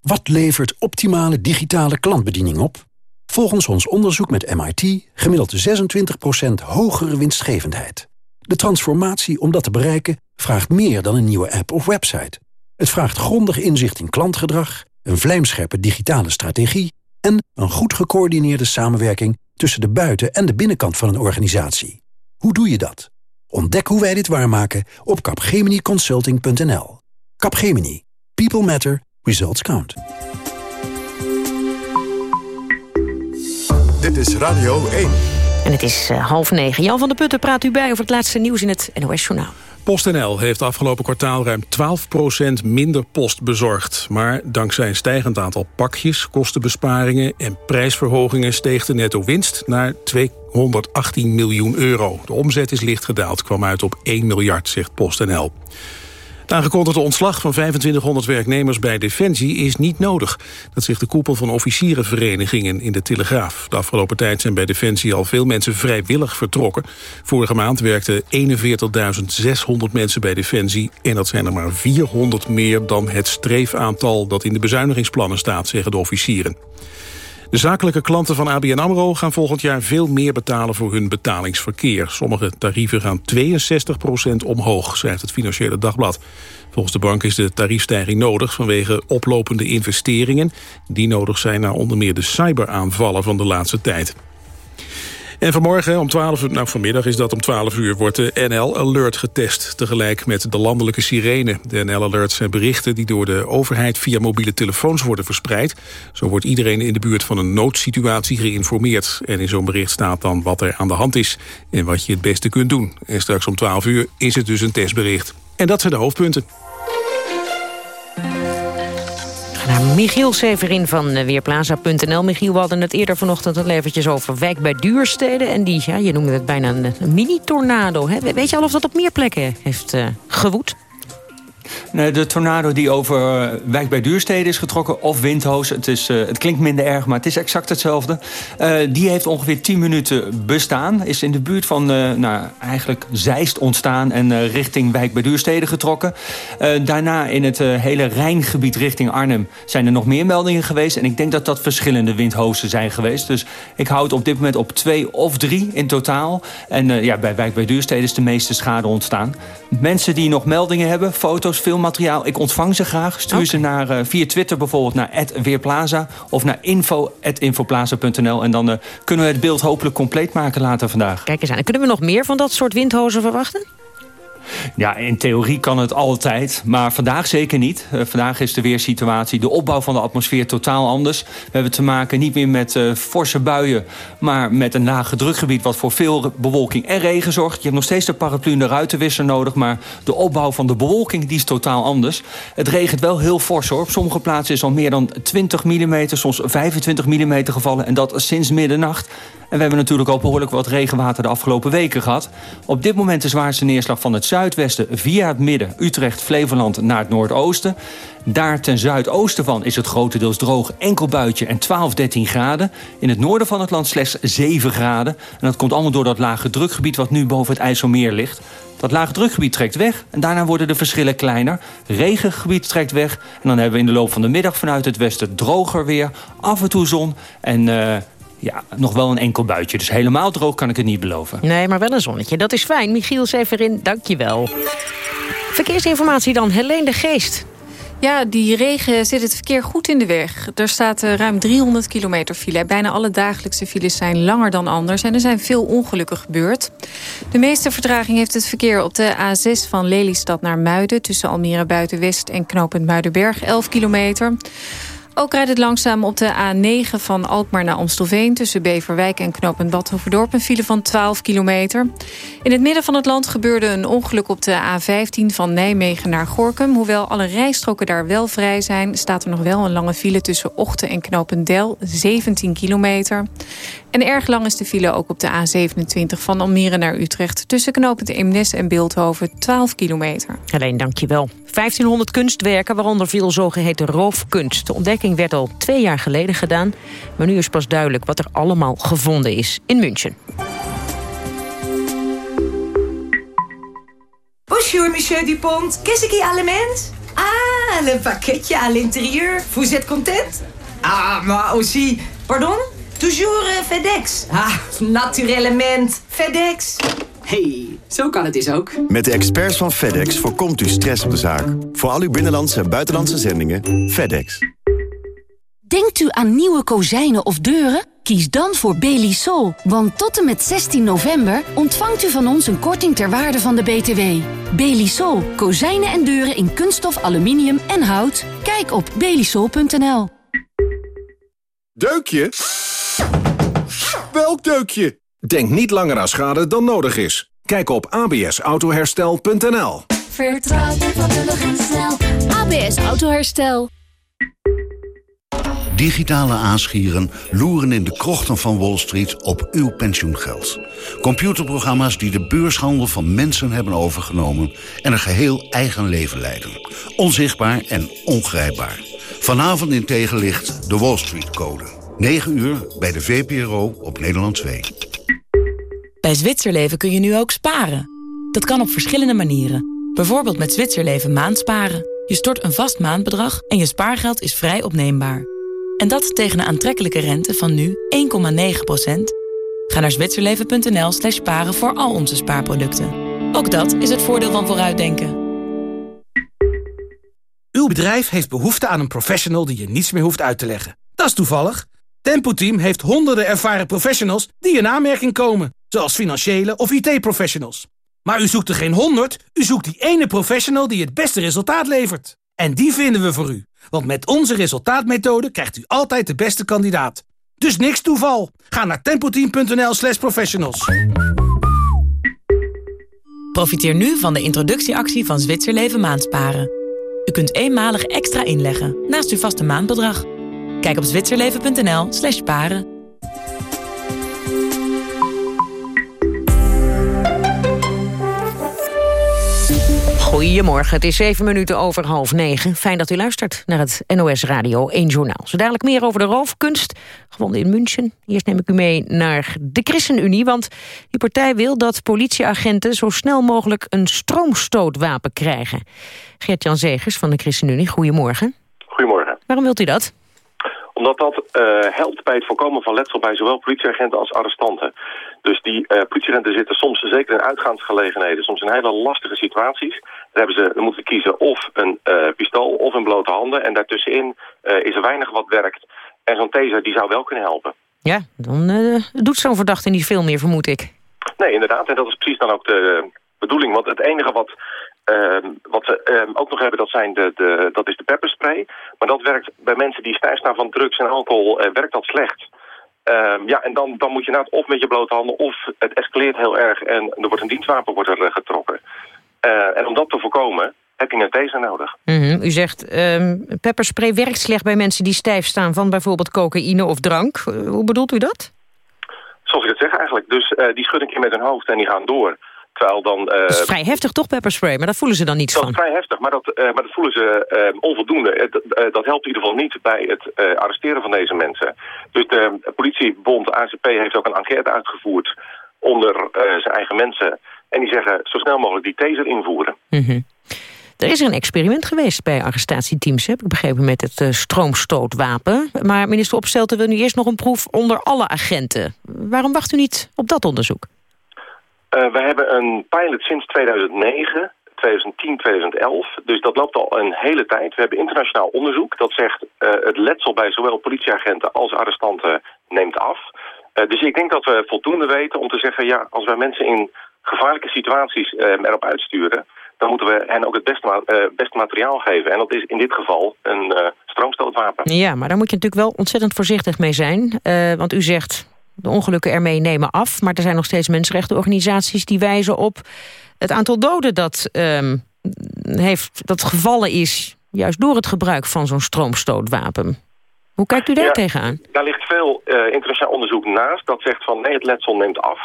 Wat levert optimale digitale klantbediening op? Volgens ons onderzoek met MIT gemiddeld 26% hogere winstgevendheid. De transformatie om dat te bereiken vraagt meer dan een nieuwe app of website. Het vraagt grondig inzicht in klantgedrag, een vlijmscherpe digitale strategie... en een goed gecoördineerde samenwerking tussen de buiten- en de binnenkant van een organisatie. Hoe doe je dat? Ontdek hoe wij dit waarmaken op capgeminiconsulting.nl. Capgemini. People matter. Results count. Dit is Radio 1. En het is uh, half negen. Jan van der Putten praat u bij over het laatste nieuws in het NOS-journaal. PostNL heeft afgelopen kwartaal ruim 12% minder post bezorgd. Maar dankzij een stijgend aantal pakjes, kostenbesparingen en prijsverhogingen... steeg de netto winst naar 218 miljoen euro. De omzet is licht gedaald, kwam uit op 1 miljard, zegt PostNL. Het aangekondigde ontslag van 2500 werknemers bij Defensie is niet nodig. Dat zegt de koepel van officierenverenigingen in de Telegraaf. De afgelopen tijd zijn bij Defensie al veel mensen vrijwillig vertrokken. Vorige maand werkten 41.600 mensen bij Defensie... en dat zijn er maar 400 meer dan het streefaantal dat in de bezuinigingsplannen staat, zeggen de officieren. De zakelijke klanten van ABN AMRO gaan volgend jaar veel meer betalen voor hun betalingsverkeer. Sommige tarieven gaan 62% omhoog, schrijft het Financiële Dagblad. Volgens de bank is de tariefstijging nodig vanwege oplopende investeringen... die nodig zijn na onder meer de cyberaanvallen van de laatste tijd. En vanmorgen om 12 uur, nou vanmiddag is dat om 12 uur, wordt de NL Alert getest. Tegelijk met de landelijke sirene. De NL Alert zijn berichten die door de overheid via mobiele telefoons worden verspreid. Zo wordt iedereen in de buurt van een noodsituatie geïnformeerd. En in zo'n bericht staat dan wat er aan de hand is en wat je het beste kunt doen. En straks om 12 uur is het dus een testbericht. En dat zijn de hoofdpunten. Naar Michiel Severin van eh, Weerplaza.nl. Michiel, we hadden het eerder vanochtend al eventjes over wijk bij duursteden. En die, ja, je noemde het bijna een, mini-tornado. Weet je al of dat op meer plekken heeft uh, gewoed? De tornado die over eh, wijk bij duursteden is getrokken... of windhoos, het, is, uh, het klinkt minder erg, maar het is exact hetzelfde. Uh, die heeft ongeveer 10 minuten bestaan. Is in de buurt van nou, eigenlijk Zeist ontstaan... en richting wijk bij duursteden getrokken. daarna in het hele Rijngebied richting Arnhem... zijn er nog meer meldingen geweest. En ik denk dat dat verschillende windhozen zijn geweest. Dus ik houd op dit moment op twee of drie in totaal. En ja, bij wijk bij duursteden is de meeste schade ontstaan. Mensen die nog meldingen hebben, foto's veel materiaal. Ik ontvang ze graag. Stuur ze naar, uh, via Twitter bijvoorbeeld naar Weerplaza... of naar info.infoplaza.nl. En dan uh, kunnen we het beeld hopelijk compleet maken later vandaag. Kijk eens aan. kunnen we nog meer van dat soort windhozen verwachten? Ja, in theorie kan het altijd, maar vandaag zeker niet. Uh, vandaag is de weersituatie, de opbouw van de atmosfeer totaal anders. We hebben te maken niet meer met uh, forse buien, maar met een lage drukgebied... wat voor veel bewolking en regen zorgt. Je hebt nog steeds de paraplu en de ruitenwisser nodig... maar de opbouw van de bewolking die is totaal anders. Het regent wel heel fors hoor. Op sommige plaatsen is al meer dan 20 mm, soms 25 mm gevallen... en dat sinds middernacht. En we hebben natuurlijk ook behoorlijk wat regenwater de afgelopen weken gehad. Op dit moment de zwaarste neerslag van het zuidwesten via het midden... Utrecht, Flevoland naar het noordoosten. Daar ten zuidoosten van is het grotendeels droog, enkel buitje en 12, 13 graden. In het noorden van het land slechts 7 graden. En dat komt allemaal door dat lage drukgebied wat nu boven het IJsselmeer ligt. Dat lage drukgebied trekt weg en daarna worden de verschillen kleiner. Regengebied trekt weg en dan hebben we in de loop van de middag vanuit het westen droger weer. Af en toe zon en... Uh, ja, nog wel een enkel buitje. Dus helemaal droog kan ik het niet beloven. Nee, maar wel een zonnetje. Dat is fijn. Michiel Severin, dank je wel. Verkeersinformatie dan, Helene de Geest. Ja, die regen zit het verkeer goed in de weg. Er staat uh, ruim 300 kilometer file. Bijna alle dagelijkse files zijn langer dan anders. En er zijn veel ongelukken gebeurd. De meeste vertraging heeft het verkeer op de A6 van Lelystad naar Muiden... tussen Almere Buitenwest en knooppunt Muidenberg, 11 kilometer. Ook rijdt het langzaam op de A9 van Alkmaar naar Amstelveen... tussen Beverwijk en knooppunt Badhoevedorp een file van 12 kilometer. In het midden van het land gebeurde een ongeluk op de A15 van Nijmegen naar Gorkum. Hoewel alle rijstroken daar wel vrij zijn... staat er nog wel een lange file tussen Ochten en knooppunt Del, 17 kilometer. En erg lang is de file ook op de A27 van Almere naar Utrecht... tussen knooppunt Eemnes en Beeldhoven, 12 kilometer. Alleen dankjewel. 1500 kunstwerken, waaronder veel zogeheten roofkunst. De ontdekking werd al twee jaar geleden gedaan... maar nu is pas duidelijk wat er allemaal gevonden is in München. Bonjour, monsieur Dupont. Qu'est-ce qui element? Ah, le pakketje à l'intérieur. Vous êtes content? Ah, maar aussi... Pardon? Toujours uh, FedEx. Ah, naturellement. FedEx. Hey, zo kan het dus ook. Met de experts van FedEx voorkomt u stress op de zaak. Voor al uw binnenlandse en buitenlandse zendingen, FedEx. Denkt u aan nieuwe kozijnen of deuren? Kies dan voor Belisol, want tot en met 16 november ontvangt u van ons een korting ter waarde van de BTW. Belisol, kozijnen en deuren in kunststof, aluminium en hout. Kijk op belisol.nl. Deukje? Welk deukje? Denk niet langer aan schade dan nodig is. Kijk op absautoherstel.nl Vertrouw je vakkundig en snel. ABS Autoherstel. Digitale aanschieren loeren in de krochten van Wall Street op uw pensioengeld. Computerprogramma's die de beurshandel van mensen hebben overgenomen... en een geheel eigen leven leiden. Onzichtbaar en ongrijpbaar. Vanavond in tegenlicht de Wall Street Code. 9 uur bij de VPRO op Nederland 2. Bij Zwitserleven kun je nu ook sparen. Dat kan op verschillende manieren. Bijvoorbeeld met Zwitserleven maandsparen. Je stort een vast maandbedrag en je spaargeld is vrij opneembaar. En dat tegen een aantrekkelijke rente van nu 1,9%. Ga naar zwitserleven.nl slash sparen voor al onze spaarproducten. Ook dat is het voordeel van vooruitdenken. Uw bedrijf heeft behoefte aan een professional die je niets meer hoeft uit te leggen. Dat is toevallig. Tempo Team heeft honderden ervaren professionals die in aanmerking komen. Zoals financiële of IT-professionals. Maar u zoekt er geen honderd, u zoekt die ene professional die het beste resultaat levert. En die vinden we voor u. Want met onze resultaatmethode krijgt u altijd de beste kandidaat. Dus niks toeval. Ga naar tempoteam.nl slash professionals. Profiteer nu van de introductieactie van Zwitserleven Maandsparen. U kunt eenmalig extra inleggen naast uw vaste maandbedrag. Kijk op zwitserleven.nl slash sparen. Goedemorgen, het is zeven minuten over half negen. Fijn dat u luistert naar het NOS Radio 1 Journaal. Zo dadelijk meer over de roofkunst, gewonnen in München. Eerst neem ik u mee naar de ChristenUnie, want die partij wil dat politieagenten zo snel mogelijk een stroomstootwapen krijgen. Gert-Jan Zegers van de ChristenUnie, goedemorgen. Goedemorgen. Waarom wilt u dat? Omdat dat uh, helpt bij het voorkomen van letsel bij zowel politieagenten als arrestanten. Dus die uh, politieagenten zitten soms zeker in uitgaansgelegenheden, soms in hele lastige situaties. Dan, hebben ze, dan moeten ze kiezen of een uh, pistool of een blote handen. En daartussenin is er weinig wat werkt. En zo'n taser die zou wel kunnen helpen. Ja, dan doet zo'n verdachte niet veel meer, vermoed ik. Nee, inderdaad. En dat is precies dan ook de bedoeling. Want het enige wat Uh, wat we uh, ook nog hebben, dat, zijn de, de, dat is de pepperspray. Maar dat werkt bij mensen die stijf staan van drugs en alcohol, uh, werkt dat slecht. Ehm, ja, en dan, dan moet je nou of met je blote handen of het escaleert heel erg en er wordt een dienstwapen wordt er, getrokken. en om dat te voorkomen heb je een taser nodig. Mm -hmm. U zegt ehm, pepperspray werkt slecht bij mensen die stijf staan van bijvoorbeeld cocaïne of drank. hoe bedoelt u dat? Zoals ik het zeg eigenlijk. Dus die schudden een keer met hun hoofd en die gaan door. Terwijl dan, uh, dat is vrij heftig toch, pepperspray? Maar dat voelen ze dan niet dat van? Dat is vrij heftig, maar dat, uh, maar dat voelen ze uh, onvoldoende. dat helpt in ieder geval niet bij het arresteren van deze mensen. Dus de politiebond ACP heeft ook een enquête uitgevoerd onder zijn eigen mensen. En die zeggen zo snel mogelijk die taser invoeren. Mm -hmm. Er is een experiment geweest bij arrestatieteams, heb ik begrepen, met het stroomstootwapen. Maar minister Opstelten wil nu eerst nog een proef onder alle agenten. Waarom wacht u niet op dat onderzoek? Uh, we hebben een pilot sinds 2009, 2010, 2011. Dus dat loopt al een hele tijd. We hebben internationaal onderzoek. Dat zegt uh, het letsel bij zowel politieagenten als arrestanten neemt af. Uh, dus ik denk dat we voldoende weten om te zeggen... ja, als wij mensen in gevaarlijke situaties erop uitsturen... dan moeten we hen ook het beste, eh, beste materiaal geven. En dat is in dit geval een stroomstootwapen. Ja, maar daar moet je natuurlijk wel ontzettend voorzichtig mee zijn. Want u zegt, de ongelukken ermee nemen af. Maar er zijn nog steeds mensenrechtenorganisaties die wijzen op... het aantal doden dat, um, heeft, dat gevallen is... juist door het gebruik van zo'n stroomstootwapen. Hoe kijkt u daar ja, tegenaan? Daar ligt veel uh, internationaal onderzoek naast. Dat zegt van nee, het letsel neemt af.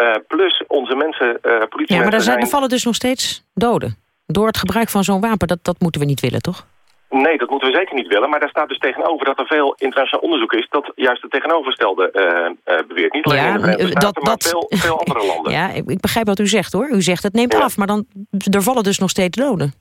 Uh, plus onze mensen, uh, politie. Ja, maar er, zijn, er vallen dus nog steeds doden. Door het gebruik van zo'n wapen, dat, dat moeten we niet willen, toch? Nee, dat moeten we zeker niet willen. Maar daar staat dus tegenover dat er veel internationaal onderzoek is... dat juist het tegenovergelde uh, uh, beweert. Niet alleen ja, in de Verenigde Staten, dat, maar dat... veel, veel andere landen. Ja, ik begrijp wat u zegt, hoor. U zegt het neemt ja. af, maar dan, er vallen dus nog steeds doden.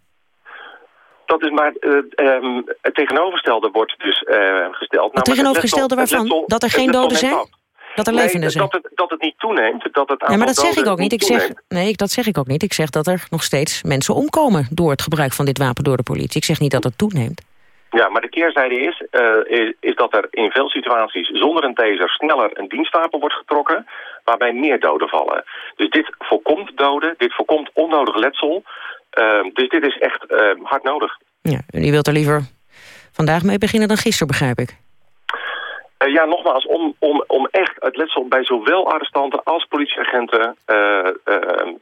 Dat is maar uh, um, het tegenovergestelde wordt dus gesteld. Het tegenovergestelde waarvan? Letsel, dat er geen doden zijn? Af. Dat er levenden zijn? Dat het, dat het niet toeneemt. Dat het ja, maar dat zeg ik ook niet. Ik zeg, nee, dat zeg ik ook niet. Ik zeg dat er nog steeds mensen omkomen... door het gebruik van dit wapen door de politie. Ik zeg niet dat het toeneemt. Ja, maar de keerzijde is, uh, is, is, dat er in veel situaties zonder een taser sneller een dienstwapen wordt getrokken, waarbij meer doden vallen. Dus dit voorkomt doden, dit voorkomt onnodig letsel. Uh, dus dit is echt uh, hard nodig. Ja, en u wilt er liever vandaag mee beginnen dan gisteren, begrijp ik. Uh, ja, nogmaals, om, om, om echt het letsel bij zowel arrestanten als politieagenten uh, uh,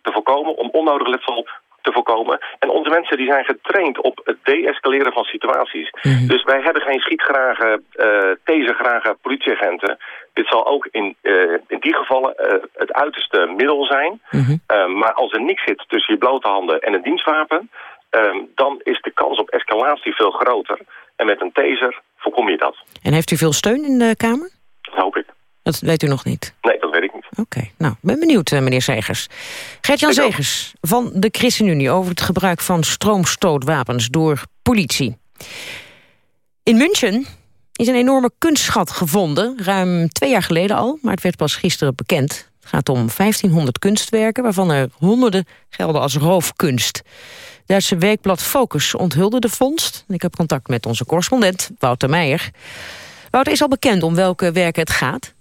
te voorkomen... om onnodig letsel te voorkomen. En onze mensen die zijn getraind op het deescaleren van situaties. Mm -hmm. Dus wij hebben geen schietgrage, uh, tasergrage politieagenten. Dit zal ook in, uh, in die gevallen uh, het uiterste middel zijn. Mm -hmm. maar als er niks zit tussen je blote handen en een dienstwapen... dan is de kans op escalatie veel groter. En met een taser voorkom je dat. En heeft u veel steun in de Kamer? Dat hoop ik. Dat weet u nog niet? Nee, dat weet ik niet. Oké, okay. nou, ben benieuwd, meneer Zegers. Gert-Jan Zegers van de ChristenUnie... over het gebruik van stroomstootwapens door politie. In München is een enorme kunstschat gevonden. Ruim twee jaar geleden al, maar het werd pas gisteren bekend. Het gaat om 1500 kunstwerken, waarvan er honderden gelden als roofkunst. Duitse weekblad Focus onthulde de vondst. Ik heb contact met onze correspondent, Wouter Meijer. Wouter, is al bekend om welke werken het gaat?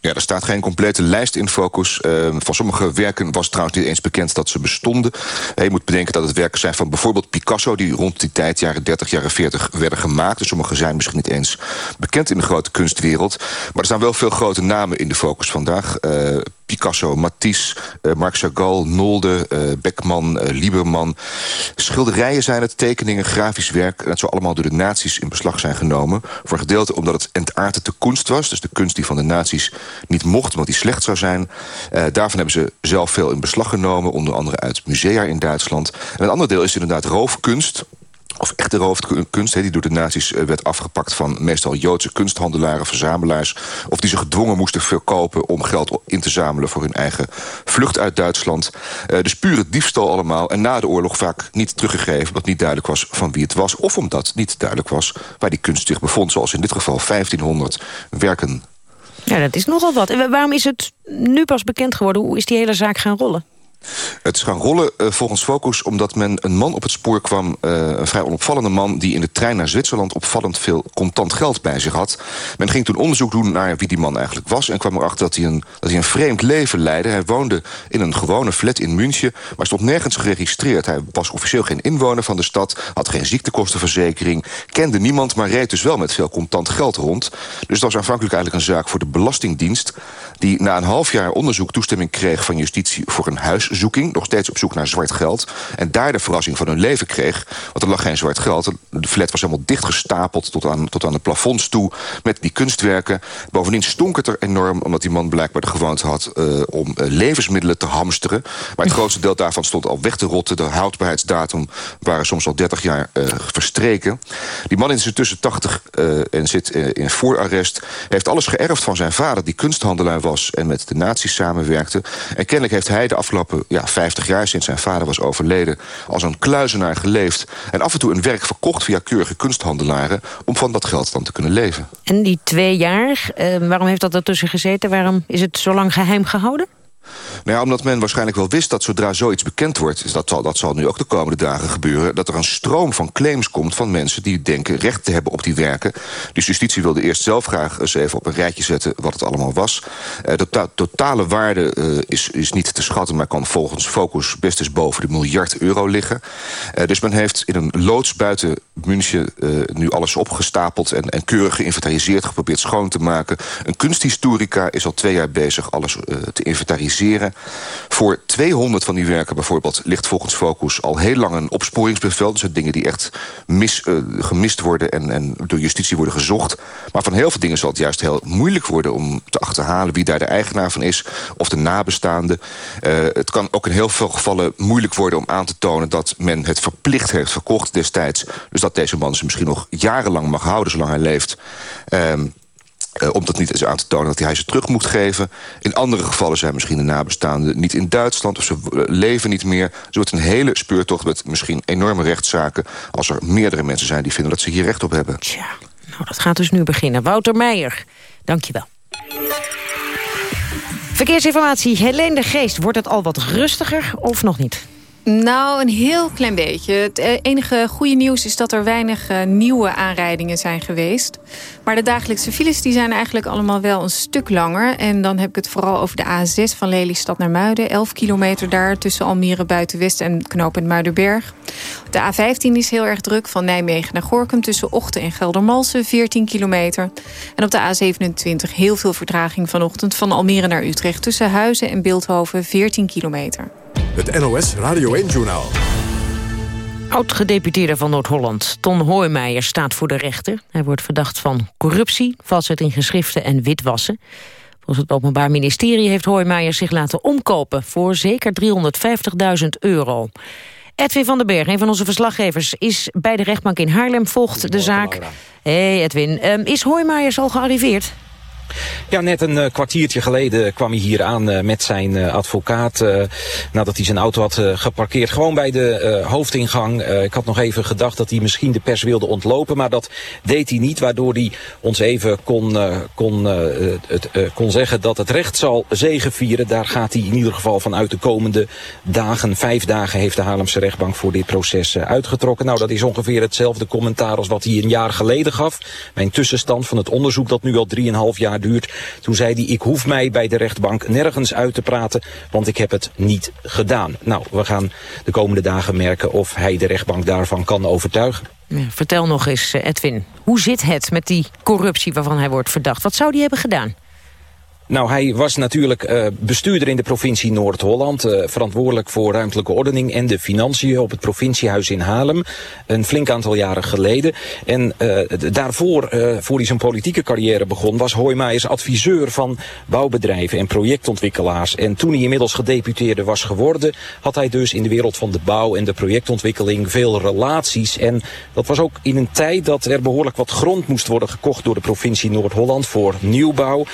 Ja, er staat geen complete lijst in focus. Uh, van sommige werken was trouwens niet eens bekend dat ze bestonden. Je moet bedenken dat het werken zijn van bijvoorbeeld Picasso... die rond die tijd, jaren 30, jaren 40, werden gemaakt. Dus sommige zijn misschien niet eens bekend in de grote kunstwereld. Maar er staan wel veel grote namen in de focus vandaag. Picasso, Matisse, uh, Marc Chagall, Nolde, uh, Beckman, uh, Lieberman. Schilderijen zijn het, tekeningen, grafisch werk. Dat zou allemaal door de nazi's in beslag zijn genomen. Voor een gedeelte omdat het entaardete kunst was. Dus de kunst die van de nazi's niet mocht, omdat die slecht zou zijn. daarvan hebben ze zelf veel in beslag genomen. Onder andere uit musea in Duitsland. En een ander deel is inderdaad roofkunst of echte roofkunst, die door de nazi's werd afgepakt van meestal Joodse kunsthandelaren, verzamelaars, of die ze gedwongen moesten verkopen om geld in te zamelen voor hun eigen vlucht uit Duitsland. Uh, dus pure diefstal allemaal en na de oorlog vaak niet teruggegeven, omdat niet duidelijk was van wie het was, of omdat niet duidelijk was waar die kunst zich bevond, zoals in dit geval 1500 werken. Ja, dat is nogal wat. En waarom is het nu pas bekend geworden? Hoe is die hele zaak gaan rollen? Het is gaan rollen uh, volgens Focus omdat men een man op het spoor kwam... Uh, een vrij onopvallende man die in de trein naar Zwitserland... opvallend veel contant geld bij zich had. Men ging toen onderzoek doen naar wie die man eigenlijk was... en kwam erachter dat hij een, dat hij een vreemd leven leidde. Hij woonde in een gewone flat in München... maar stond nergens geregistreerd. Hij was officieel geen inwoner van de stad... had geen ziektekostenverzekering... kende niemand, maar reed dus wel met veel contant geld rond. Dus dat was aanvankelijk eigenlijk een zaak voor de Belastingdienst... die na een half jaar onderzoek toestemming kreeg van justitie... voor een huis zoeking, nog steeds op zoek naar zwart geld. En daar de verrassing van hun leven kreeg. Want er lag geen zwart geld. De flat was helemaal dichtgestapeld tot aan, tot aan de plafonds toe. Met die kunstwerken. Bovendien stonk het er enorm. Omdat die man blijkbaar de gewoonte had uh, om uh, levensmiddelen te hamsteren. Maar het grootste deel daarvan stond al weg te rotten. De houdbaarheidsdatum waren soms al 30 jaar uh, verstreken. Die man is intussen 80 en zit in voorarrest. Heeft alles geërfd van zijn vader die kunsthandelaar was. En met de nazi's samenwerkte. En kennelijk heeft hij de afgelopen ja, 50 jaar sinds zijn vader was overleden... als een kluizenaar geleefd. En af en toe een werk verkocht via keurige kunsthandelaren... om van dat geld dan te kunnen leven. En die twee jaar, uh, waarom heeft dat ertussen gezeten? Waarom is het zo lang geheim gehouden? Nou omdat men waarschijnlijk wel wist dat zodra zoiets bekend wordt... Dat, zal, dat zal nu ook de komende dagen gebeuren... dat er een stroom van claims komt van mensen die denken recht te hebben op die werken. Dus justitie wilde eerst zelf graag eens even op een rijtje zetten wat het allemaal was. Uh, de to totale waarde uh, is, is niet te schatten... maar kan volgens Focus best eens boven de miljard euro liggen. Uh, dus men heeft in een loods buiten München nu alles opgestapeld... En, en keurig geïnventariseerd, geprobeerd schoon te maken. Een kunsthistorica is al twee jaar bezig alles te inventariseren. Voor 200 van die werken bijvoorbeeld ligt volgens Focus al heel lang een opsporingsbevel. Dus dingen die echt mis, uh, gemist worden en, en door justitie worden gezocht. Maar van heel veel dingen zal het juist heel moeilijk worden om te achterhalen wie daar de eigenaar van is of de nabestaande. Uh, het kan ook in heel veel gevallen moeilijk worden om aan te tonen dat men het verplicht heeft verkocht destijds. Dus dat deze man ze misschien nog jarenlang mag houden zolang hij leeft. Um, uh, om dat niet eens aan te tonen dat hij ze terug moet geven. In andere gevallen zijn misschien de nabestaanden niet in Duitsland... of ze leven niet meer. Zo wordt een hele speurtocht met misschien enorme rechtszaken... als er meerdere mensen zijn die vinden dat ze hier recht op hebben. Tja, nou dat gaat dus nu beginnen. Wouter Meijer, dank je wel. Verkeersinformatie, Helene de Geest. Wordt het al wat rustiger of nog niet? Nou, een heel klein beetje. Het eh, enige goede nieuws is dat er weinig uh, nieuwe aanrijdingen zijn geweest. Maar de dagelijkse files die zijn eigenlijk allemaal wel een stuk langer. En dan heb ik het vooral over de A6 van Lelystad naar Muiden. 11 kilometer daar tussen Almere Buitenwest en knooppunt Muidenberg. De A15 is heel erg druk van Nijmegen naar Gorkum... tussen Ochten en Geldermalsen, 14 kilometer. En op de A27 heel veel vertraging vanochtend... van Almere naar Utrecht tussen Huizen en Beeldhoven, 14 kilometer. Het NOS Radio 1-journaal. Oud-gedeputeerde van Noord-Holland, Ton Hoijmeijer, staat voor de rechter. Hij wordt verdacht van corruptie, valsheid in geschriften en witwassen. Volgens het Openbaar Ministerie heeft Hoijmeijer zich laten omkopen... voor zeker 350.000 euro. Edwin van den Berg, een van onze verslaggevers, is bij de rechtbank in Haarlem, volgt de zaak. Hé hey Edwin, um, is Hoijmeijer al gearriveerd? Ja, net een uh, kwartiertje geleden kwam hij hier aan uh, met zijn uh, advocaat. nadat hij zijn auto had geparkeerd. Gewoon bij de hoofdingang. ik had nog even gedacht dat hij misschien de pers wilde ontlopen. Maar dat deed hij niet. Waardoor hij ons even kon, kon, kon zeggen dat het recht zal zegenvieren. Daar gaat hij in ieder geval vanuit de komende dagen. Vijf dagen heeft de Haarlemse rechtbank voor dit proces uitgetrokken. Nou, dat is ongeveer hetzelfde commentaar als wat hij een jaar geleden gaf. Bij een tussenstand van het onderzoek dat nu al 3,5 jaar Toen zei hij, ik hoef mij bij de rechtbank nergens uit te praten, want ik heb het niet gedaan. Nou, we gaan de komende dagen merken of hij de rechtbank daarvan kan overtuigen. Vertel nog eens, eh, Edwin, hoe zit het met die corruptie waarvan hij wordt verdacht? Wat zou die hebben gedaan? Nou, hij was natuurlijk uh, bestuurder in de provincie Noord-Holland. Uh, verantwoordelijk voor ruimtelijke ordening en de financiën op het provinciehuis in Haarlem. Een flink aantal jaren geleden. En uh, daarvoor, voor hij zijn politieke carrière begon, was Hoijmaijers adviseur van bouwbedrijven en projectontwikkelaars. En toen hij inmiddels gedeputeerde was geworden, had hij dus in de wereld van de bouw en de projectontwikkeling veel relaties. En dat was ook in een tijd dat er behoorlijk wat grond moest worden gekocht door de provincie Noord-Holland voor nieuwbouw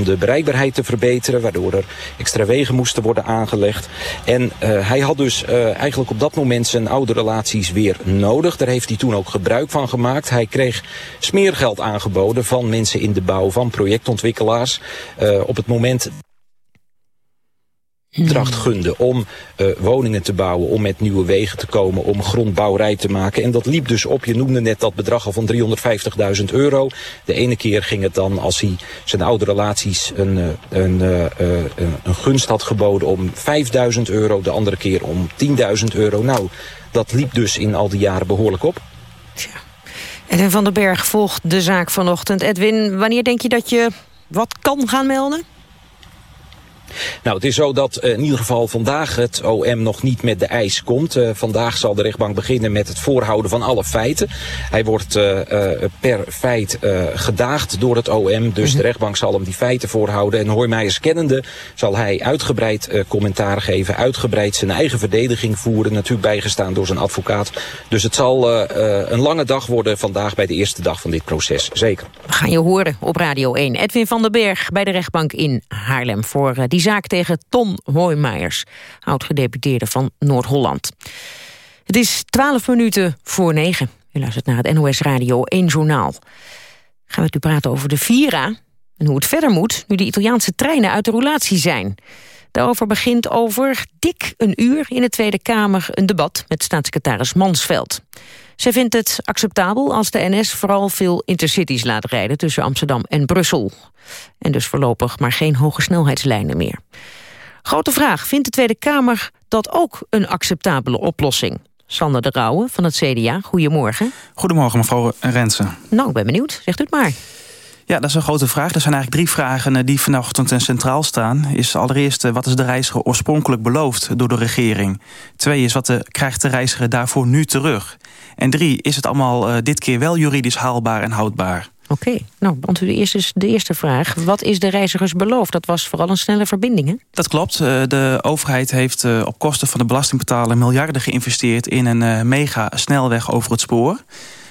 om de bereikbaarheid te verbeteren, waardoor er extra wegen moesten worden aangelegd. En uh, hij had dus uh, eigenlijk op dat moment zijn oude relaties weer nodig. Daar heeft hij toen ook gebruik van gemaakt. Hij kreeg smeergeld aangeboden van mensen in de bouw, van projectontwikkelaars. Uh, op het moment opdracht gunde om uh, woningen te bouwen, om met nieuwe wegen te komen, om grondbouwerij te maken. En dat liep dus op, je noemde net dat bedrag al van 350.000 euro. De ene keer ging het dan als hij zijn oude relaties een, uh, een, uh, een gunst had geboden om 5.000 euro, de andere keer om 10.000 euro. Nou, dat liep dus in al die jaren behoorlijk op. Tja. Edwin van den Berg volgt de zaak vanochtend. Edwin, wanneer denk je dat je wat kan gaan melden? Nou, het is zo dat uh, in ieder geval vandaag het OM nog niet met de eis komt. Uh, vandaag zal de rechtbank beginnen met het voorhouden van alle feiten. Hij wordt uh, per feit gedaagd door het OM. Dus de rechtbank zal hem die feiten voorhouden. En Hoijmeijers kennende zal hij uitgebreid commentaar geven. Uitgebreid zijn eigen verdediging voeren. Natuurlijk bijgestaan door zijn advocaat. Dus het zal een lange dag worden vandaag bij de eerste dag van dit proces. Zeker. We gaan je horen op Radio 1. Edwin van den Berg bij de rechtbank in Haarlem voor die die zaak tegen Ton Hoijmeijers, oud-gedeputeerde van Noord-Holland. Het is twaalf minuten voor negen. U luistert naar het NOS Radio 1 Journaal. Gaan we met u praten over de Vira en hoe het verder moet... nu de Italiaanse treinen uit de roulatie zijn. Daarover begint over dik een uur in de Tweede Kamer een debat met staatssecretaris Mansveld. Zij vindt het acceptabel als de NS vooral veel intercities laat rijden tussen Amsterdam en Brussel. En dus voorlopig maar geen hoge snelheidslijnen meer. Grote vraag, vindt de Tweede Kamer dat ook een acceptabele oplossing? Sander de Rauwe van het CDA, goedemorgen. Goedemorgen mevrouw Rensen. Nou, ik ben benieuwd. Zegt u het maar. Ja, dat is een grote vraag. Er zijn eigenlijk drie vragen eh, die vanochtend centraal staan. Is allereerst, eh, wat is de reiziger oorspronkelijk beloofd door de regering? Twee is, wat de, krijgt de reiziger daarvoor nu terug? En drie, is het allemaal uh, dit keer wel juridisch haalbaar en houdbaar? Oké, okay. nou, beantwoord eerst eens de eerste vraag. Wat is de reizigers beloofd? Dat was vooral een snelle verbinding, hè? Dat klopt. De overheid heeft op kosten van de belastingbetaler... miljarden geïnvesteerd in een mega snelweg over het spoor.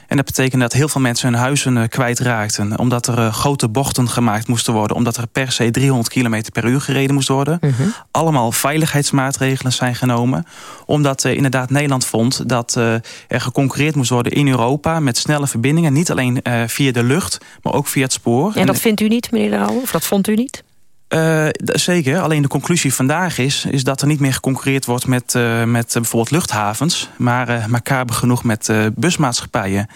En dat betekent dat heel veel mensen hun huizen uh, kwijtraakten. Omdat er uh, grote bochten gemaakt moesten worden. Omdat er per se 300 km per uur gereden moest worden. -hmm. Allemaal veiligheidsmaatregelen zijn genomen. Omdat uh, inderdaad Nederland vond dat er geconcurreerd moest worden in Europa. Met snelle verbindingen. Niet alleen via de lucht, maar ook via het spoor. En dat vindt u niet, meneer de Rauwe? Of dat vond u niet? Uh, zeker, alleen de conclusie vandaag is, is dat er niet meer geconcurreerd wordt met, uh, met bijvoorbeeld luchthavens, maar, uh, genoeg met busmaatschappijen.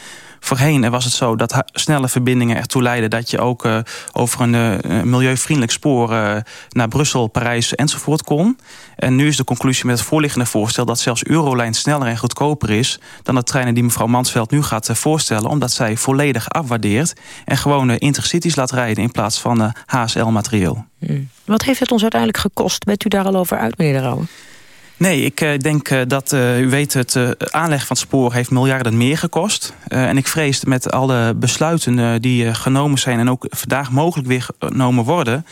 Voorheen was het zo dat snelle verbindingen ertoe leidden... dat je ook uh, over een uh, milieuvriendelijk spoor uh, naar Brussel, Parijs enzovoort kon. En nu is de conclusie met het voorliggende voorstel... dat zelfs Eurolijn sneller en goedkoper is... dan de treinen die mevrouw Mansveld nu gaat voorstellen... omdat zij volledig afwaardeert... en gewoon intercities laat rijden in plaats van HSL-materieel. Hmm. Wat heeft het ons uiteindelijk gekost? Bent u daar al over uit, meneer? Nee, ik uh, denk uh, dat, uh, u weet, het aanleg van het spoor heeft miljarden meer gekost. en ik vrees met alle besluiten die genomen zijn... en ook vandaag mogelijk weer genomen worden...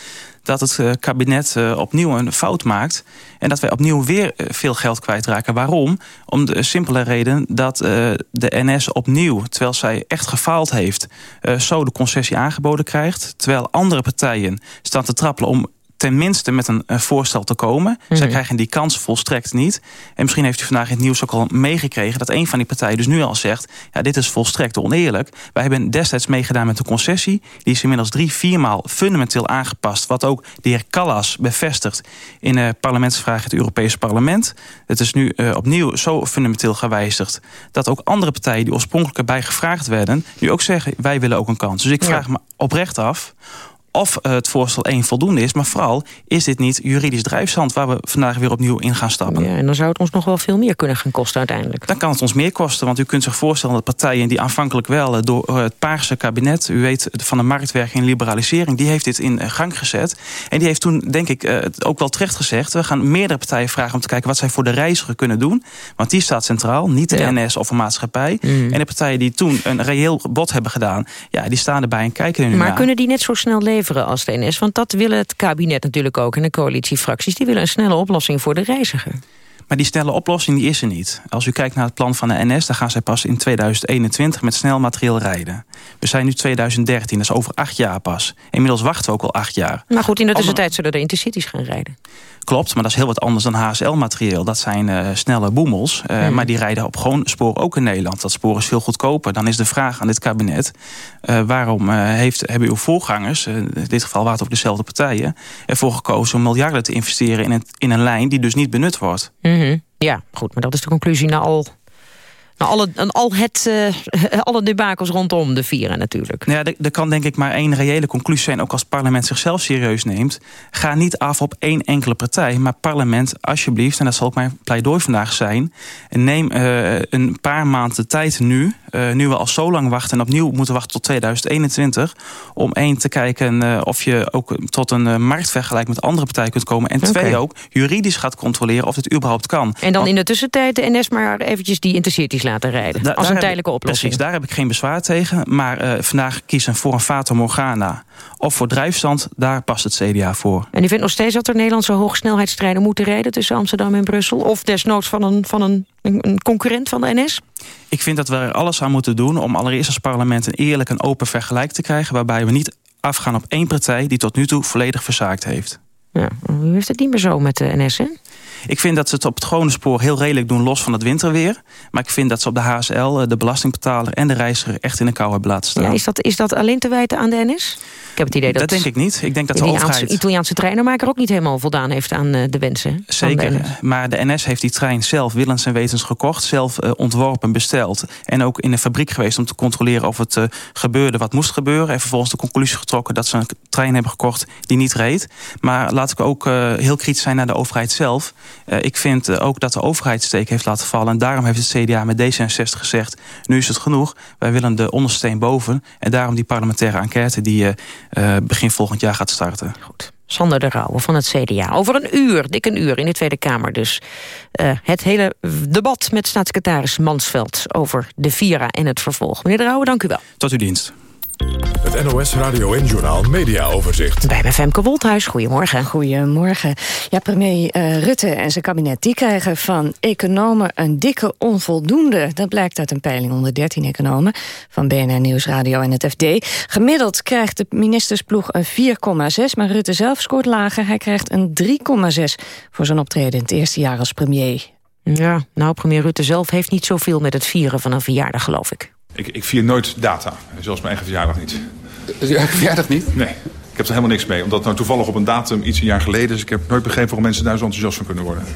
dat het kabinet opnieuw een fout maakt... en dat wij opnieuw weer veel geld kwijtraken. Waarom? Om de simpele reden dat de NS opnieuw... terwijl zij echt gefaald heeft, zo de concessie aangeboden krijgt... terwijl andere partijen staan te trappelen om tenminste met een voorstel te komen. Mm Zij krijgen die kans volstrekt niet. En misschien heeft u vandaag in het nieuws ook al meegekregen... dat een van die partijen dus nu al zegt... ja, dit is volstrekt oneerlijk. Wij hebben destijds meegedaan met de concessie. Die is inmiddels drie, viermaal fundamenteel aangepast. Wat ook de heer Callas bevestigt in uh, parlementsvragen het Europese parlement. Het is nu uh, opnieuw zo fundamenteel gewijzigd... dat ook andere partijen die oorspronkelijk erbij gevraagd werden... nu ook zeggen, wij willen ook een kans. Dus ik vraag me oprecht af of eh, het voorstel 1 voldoende is. Maar vooral, is dit niet juridisch drijfzand... waar we vandaag weer opnieuw in gaan stappen? Ja, en dan zou het ons nog wel veel meer kunnen gaan kosten uiteindelijk. Dan kan het ons meer kosten, want u kunt zich voorstellen... dat partijen die aanvankelijk wel eh, door het Paarse kabinet... u weet, van de marktwerking en liberalisering... die heeft dit in eh, gang gezet. En die heeft toen, denk ik, ook wel terecht gezegd... we gaan meerdere partijen vragen om te kijken... wat zij voor de reiziger kunnen doen. Want die staat centraal, niet de NS of een maatschappij. Mm. En de partijen die toen een reëel bod hebben gedaan... ja, die staan erbij en kijken er nu Maar kunnen die net zo snel leven? Als de NS? Want dat willen het kabinet natuurlijk ook en de coalitiefracties. Die willen een snelle oplossing voor de reiziger. Maar die snelle oplossing die is er niet. Als u kijkt naar het plan van de NS... dan gaan zij pas in 2021 met snel materieel rijden. We zijn nu 2013, dat is over acht jaar pas. Inmiddels wachten we ook al acht jaar. Maar goed, in de tussentijd zullen de intercities gaan rijden. Klopt, maar dat is heel wat anders dan HSL-materieel. Dat zijn uh, snelle boemels, uh, hmm. maar die rijden op gewoon spoor ook in Nederland. Dat spoor is veel goedkoper. Dan is de vraag aan dit kabinet... Uh, waarom heeft, hebben uw voorgangers, in dit geval waren het ook dezelfde partijen... ervoor gekozen om miljarden te investeren in een, in een lijn die dus niet benut wordt? Mm Ja, goed, maar dat is de conclusie na al nou, alle, al het, uh, alle debakels rondom de vieren natuurlijk. Ja, er kan denk ik maar één reële conclusie zijn... ook als het parlement zichzelf serieus neemt. Ga niet af op één enkele partij. Maar parlement, alsjeblieft, en dat zal ook mijn pleidooi vandaag zijn... neem uh, een paar maanden tijd nu... Uh, nu we al zo lang wachten en opnieuw moeten wachten tot 2021... om één te kijken of je ook tot een marktvergelijking met andere partijen kunt komen. En okay. twee ook juridisch gaat controleren of dit überhaupt kan. En dan Want, in de tussentijd de NS maar eventjes die intercities laten rijden. Da als een tijdelijke oplossing. Precies, daar heb ik geen bezwaar tegen. Maar uh, vandaag kiezen voor een Fata Morgana of voor drijfstand, daar past het CDA voor. En u vindt nog steeds dat er Nederlandse hoogsnelheidstreinen moeten rijden... tussen Amsterdam en Brussel? Of desnoods van een, van een, een concurrent van de NS? Ik vind dat we er alles aan moeten doen... om allereerst als parlement een eerlijk en open vergelijk te krijgen... waarbij we niet afgaan op één partij die tot nu toe volledig verzaakt heeft. Ja, u heeft het niet meer zo met de NS, hè? Ik vind dat ze het op het gewone spoor heel redelijk doen, los van het winterweer. Maar ik vind dat ze op de HSL, eh, de belastingbetaler en de reiziger echt in de kou hebben laten staan. Ja, is, dat, is dat alleen te wijten aan de NS? Ik heb het idee dat... Dat denk ik niet. Ik denk dat de Italiaanse, overheid... Italiaanse treinenmaker ook niet helemaal voldaan heeft aan uh, de wensen. Zeker, de maar de NS heeft die trein zelf willens en wetens gekocht. Zelf uh, ontworpen, besteld. En ook in de fabriek geweest om te controleren of het uh, gebeurde wat moest gebeuren. En vervolgens de conclusie getrokken dat ze een trein hebben gekocht die niet reed. Maar laat ik ook uh, heel kritisch zijn naar de overheid zelf. Ik vind ook dat de overheid steek heeft laten vallen. En daarom heeft het CDA met D66 gezegd... nu is het genoeg, wij willen de ondersteen boven. En daarom die parlementaire enquête die begin volgend jaar gaat starten. Goed. Sander de Rauwe van het CDA. Over een uur, dik een uur in de Tweede Kamer dus. Uh, het hele debat met staatssecretaris Mansveld... over de Vira en het vervolg. Meneer de Rauwe, dank u wel. Tot uw dienst. Het NOS Radio en Journaal Media Overzicht. Bij mijn Femke Wolthuis, goedemorgen. Goedemorgen. Ja, premier uh, Rutte en zijn kabinet die krijgen van economen een dikke onvoldoende. Dat blijkt uit een peiling onder 13 economen van BNR Nieuwsradio en het FD. Gemiddeld krijgt de ministersploeg een 4,6, maar Rutte zelf scoort lager. Hij krijgt een 3,6 voor zijn optreden in het eerste jaar als premier. Ja, nou, premier Rutte zelf heeft niet zoveel met het vieren van een verjaardag, geloof ik. Ik, ik vier nooit data, zoals mijn eigen verjaardag niet. Je eigen verjaardag niet? Nee, ik heb er helemaal niks mee. Omdat nou toevallig op een datum iets een jaar geleden is. Ik heb nooit begrepen waarom mensen daar zo enthousiast van kunnen worden.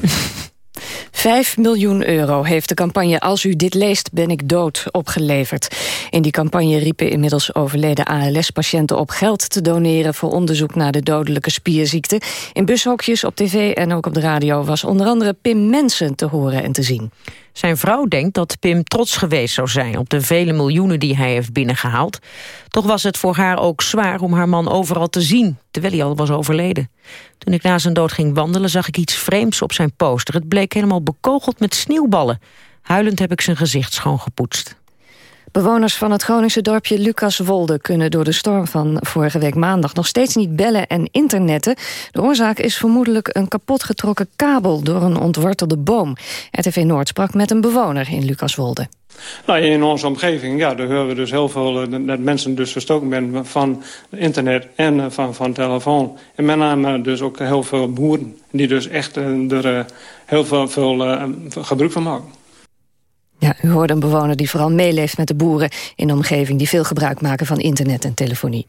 5 miljoen euro heeft de campagne Als u dit leest ben ik dood opgeleverd. In die campagne riepen inmiddels overleden ALS-patiënten op geld te doneren... voor onderzoek naar de dodelijke spierziekte. In bushokjes, op tv en ook op de radio was onder andere Pim Mensen te horen en te zien. Zijn vrouw denkt dat Pim trots geweest zou zijn op de vele miljoenen die hij heeft binnengehaald. Toch was het voor haar ook zwaar om haar man overal te zien, terwijl hij al was overleden. Toen ik na zijn dood ging wandelen zag ik iets vreemds op zijn poster. Het bleek helemaal bekogeld met sneeuwballen. Huilend heb ik zijn gezicht schoongepoetst. Bewoners van het Groningse dorpje Lucaswolde kunnen door de storm van vorige week maandag nog steeds niet bellen en internetten. De oorzaak is vermoedelijk een kapotgetrokken kabel door een ontwortelde boom. RTV Noord sprak met een bewoner in Lucaswolde. Nou, in onze omgeving, ja, daar horen we dus heel veel... dat mensen dus verstoken zijn van internet en van, van telefoon. En met name dus ook heel veel boeren... die dus echt er heel veel, veel gebruik van maken. Ja, u hoorde een bewoner die vooral meeleeft met de boeren in de omgeving... die veel gebruik maken van internet en telefonie.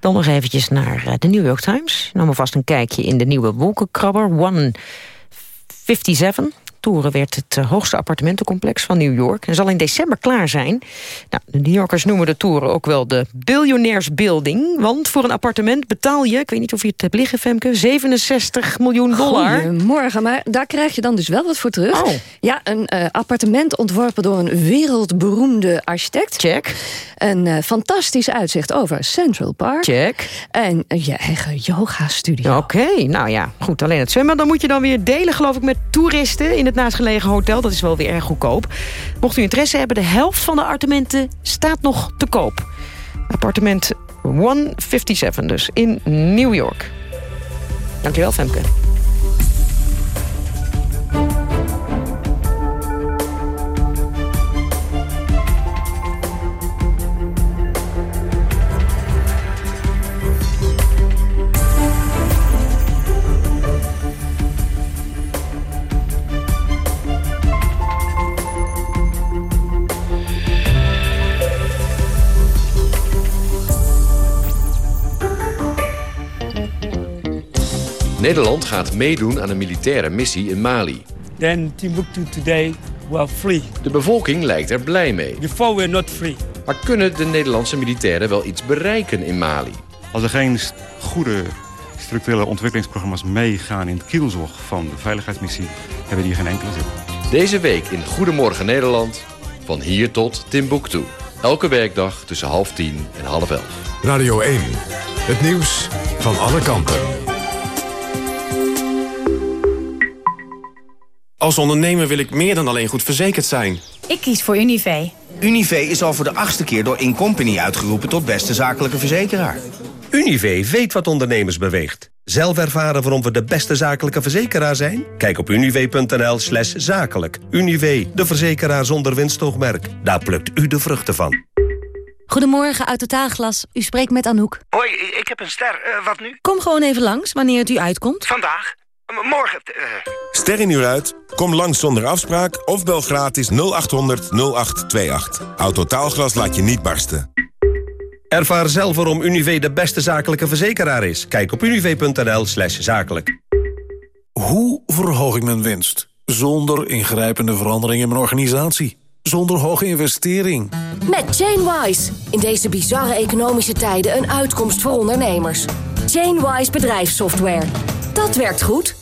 Dan nog eventjes naar de New York Times. Nam alvast een kijkje in de nieuwe wolkenkrabber 157 toeren werd het uh, hoogste appartementencomplex van New York... en zal in december klaar zijn. Nou, de New Yorkers noemen de toren ook wel de Billionaires Building... want voor een appartement betaal je, ik weet niet of je het hebt liggen, Femke... 67 miljoen dollar. Goedemorgen, maar daar krijg je dan dus wel wat voor terug. Oh. Ja, een uh, appartement ontworpen door een wereldberoemde architect. Check. Een uh, fantastisch uitzicht over Central Park. Check. En je eigen yoga-studio. Oké, okay, nou ja, goed, alleen het zwembad... dan moet je dan weer delen, geloof ik, met toeristen... in het naastgelegen hotel. Dat is wel weer erg goedkoop. Mocht u interesse hebben, de helft van de appartementen staat nog te koop. Appartement 157 dus, in New York. Dankjewel, Femke. Nederland gaat meedoen aan een militaire missie in Mali. Then Timbuktu today were free. De bevolking lijkt er blij mee. Before we're not free. Maar kunnen de Nederlandse militairen wel iets bereiken in Mali? Als er geen goede structurele ontwikkelingsprogramma's meegaan in het kielzog van de veiligheidsmissie, hebben die geen enkele zin. Deze week in Goedemorgen Nederland, van hier tot Timbuktu. Elke werkdag tussen half tien en half elf. Radio 1, het nieuws van alle kanten. Als ondernemer wil ik meer dan alleen goed verzekerd zijn. Ik kies voor Univé. Univé is al voor de achtste keer door Incompany uitgeroepen tot beste zakelijke verzekeraar. Univé weet wat ondernemers beweegt. Zelf ervaren waarom we de beste zakelijke verzekeraar zijn? Kijk op univé.nl slash zakelijk. Univé, de verzekeraar zonder winstoogmerk. Daar plukt u de vruchten van. Goedemorgen, uit Totaalglas. U spreekt met Anouk. Hoi, ik heb een ster. Uh, wat nu? Kom gewoon even langs, wanneer het u uitkomt. Vandaag? Morgen. Uh... Ster in uur uit? Kom langs zonder afspraak of bel gratis 0800 0828. Autotaalglas laat je niet barsten. Ervaar zelf waarom Univé de beste zakelijke verzekeraar is. Kijk op univé.nl slash zakelijk. Hoe verhoog ik mijn winst? Zonder ingrijpende verandering in mijn organisatie. Zonder hoge investering. Met Chainwise. In deze bizarre economische tijden een uitkomst voor ondernemers. Chainwise bedrijfssoftware. Dat werkt goed.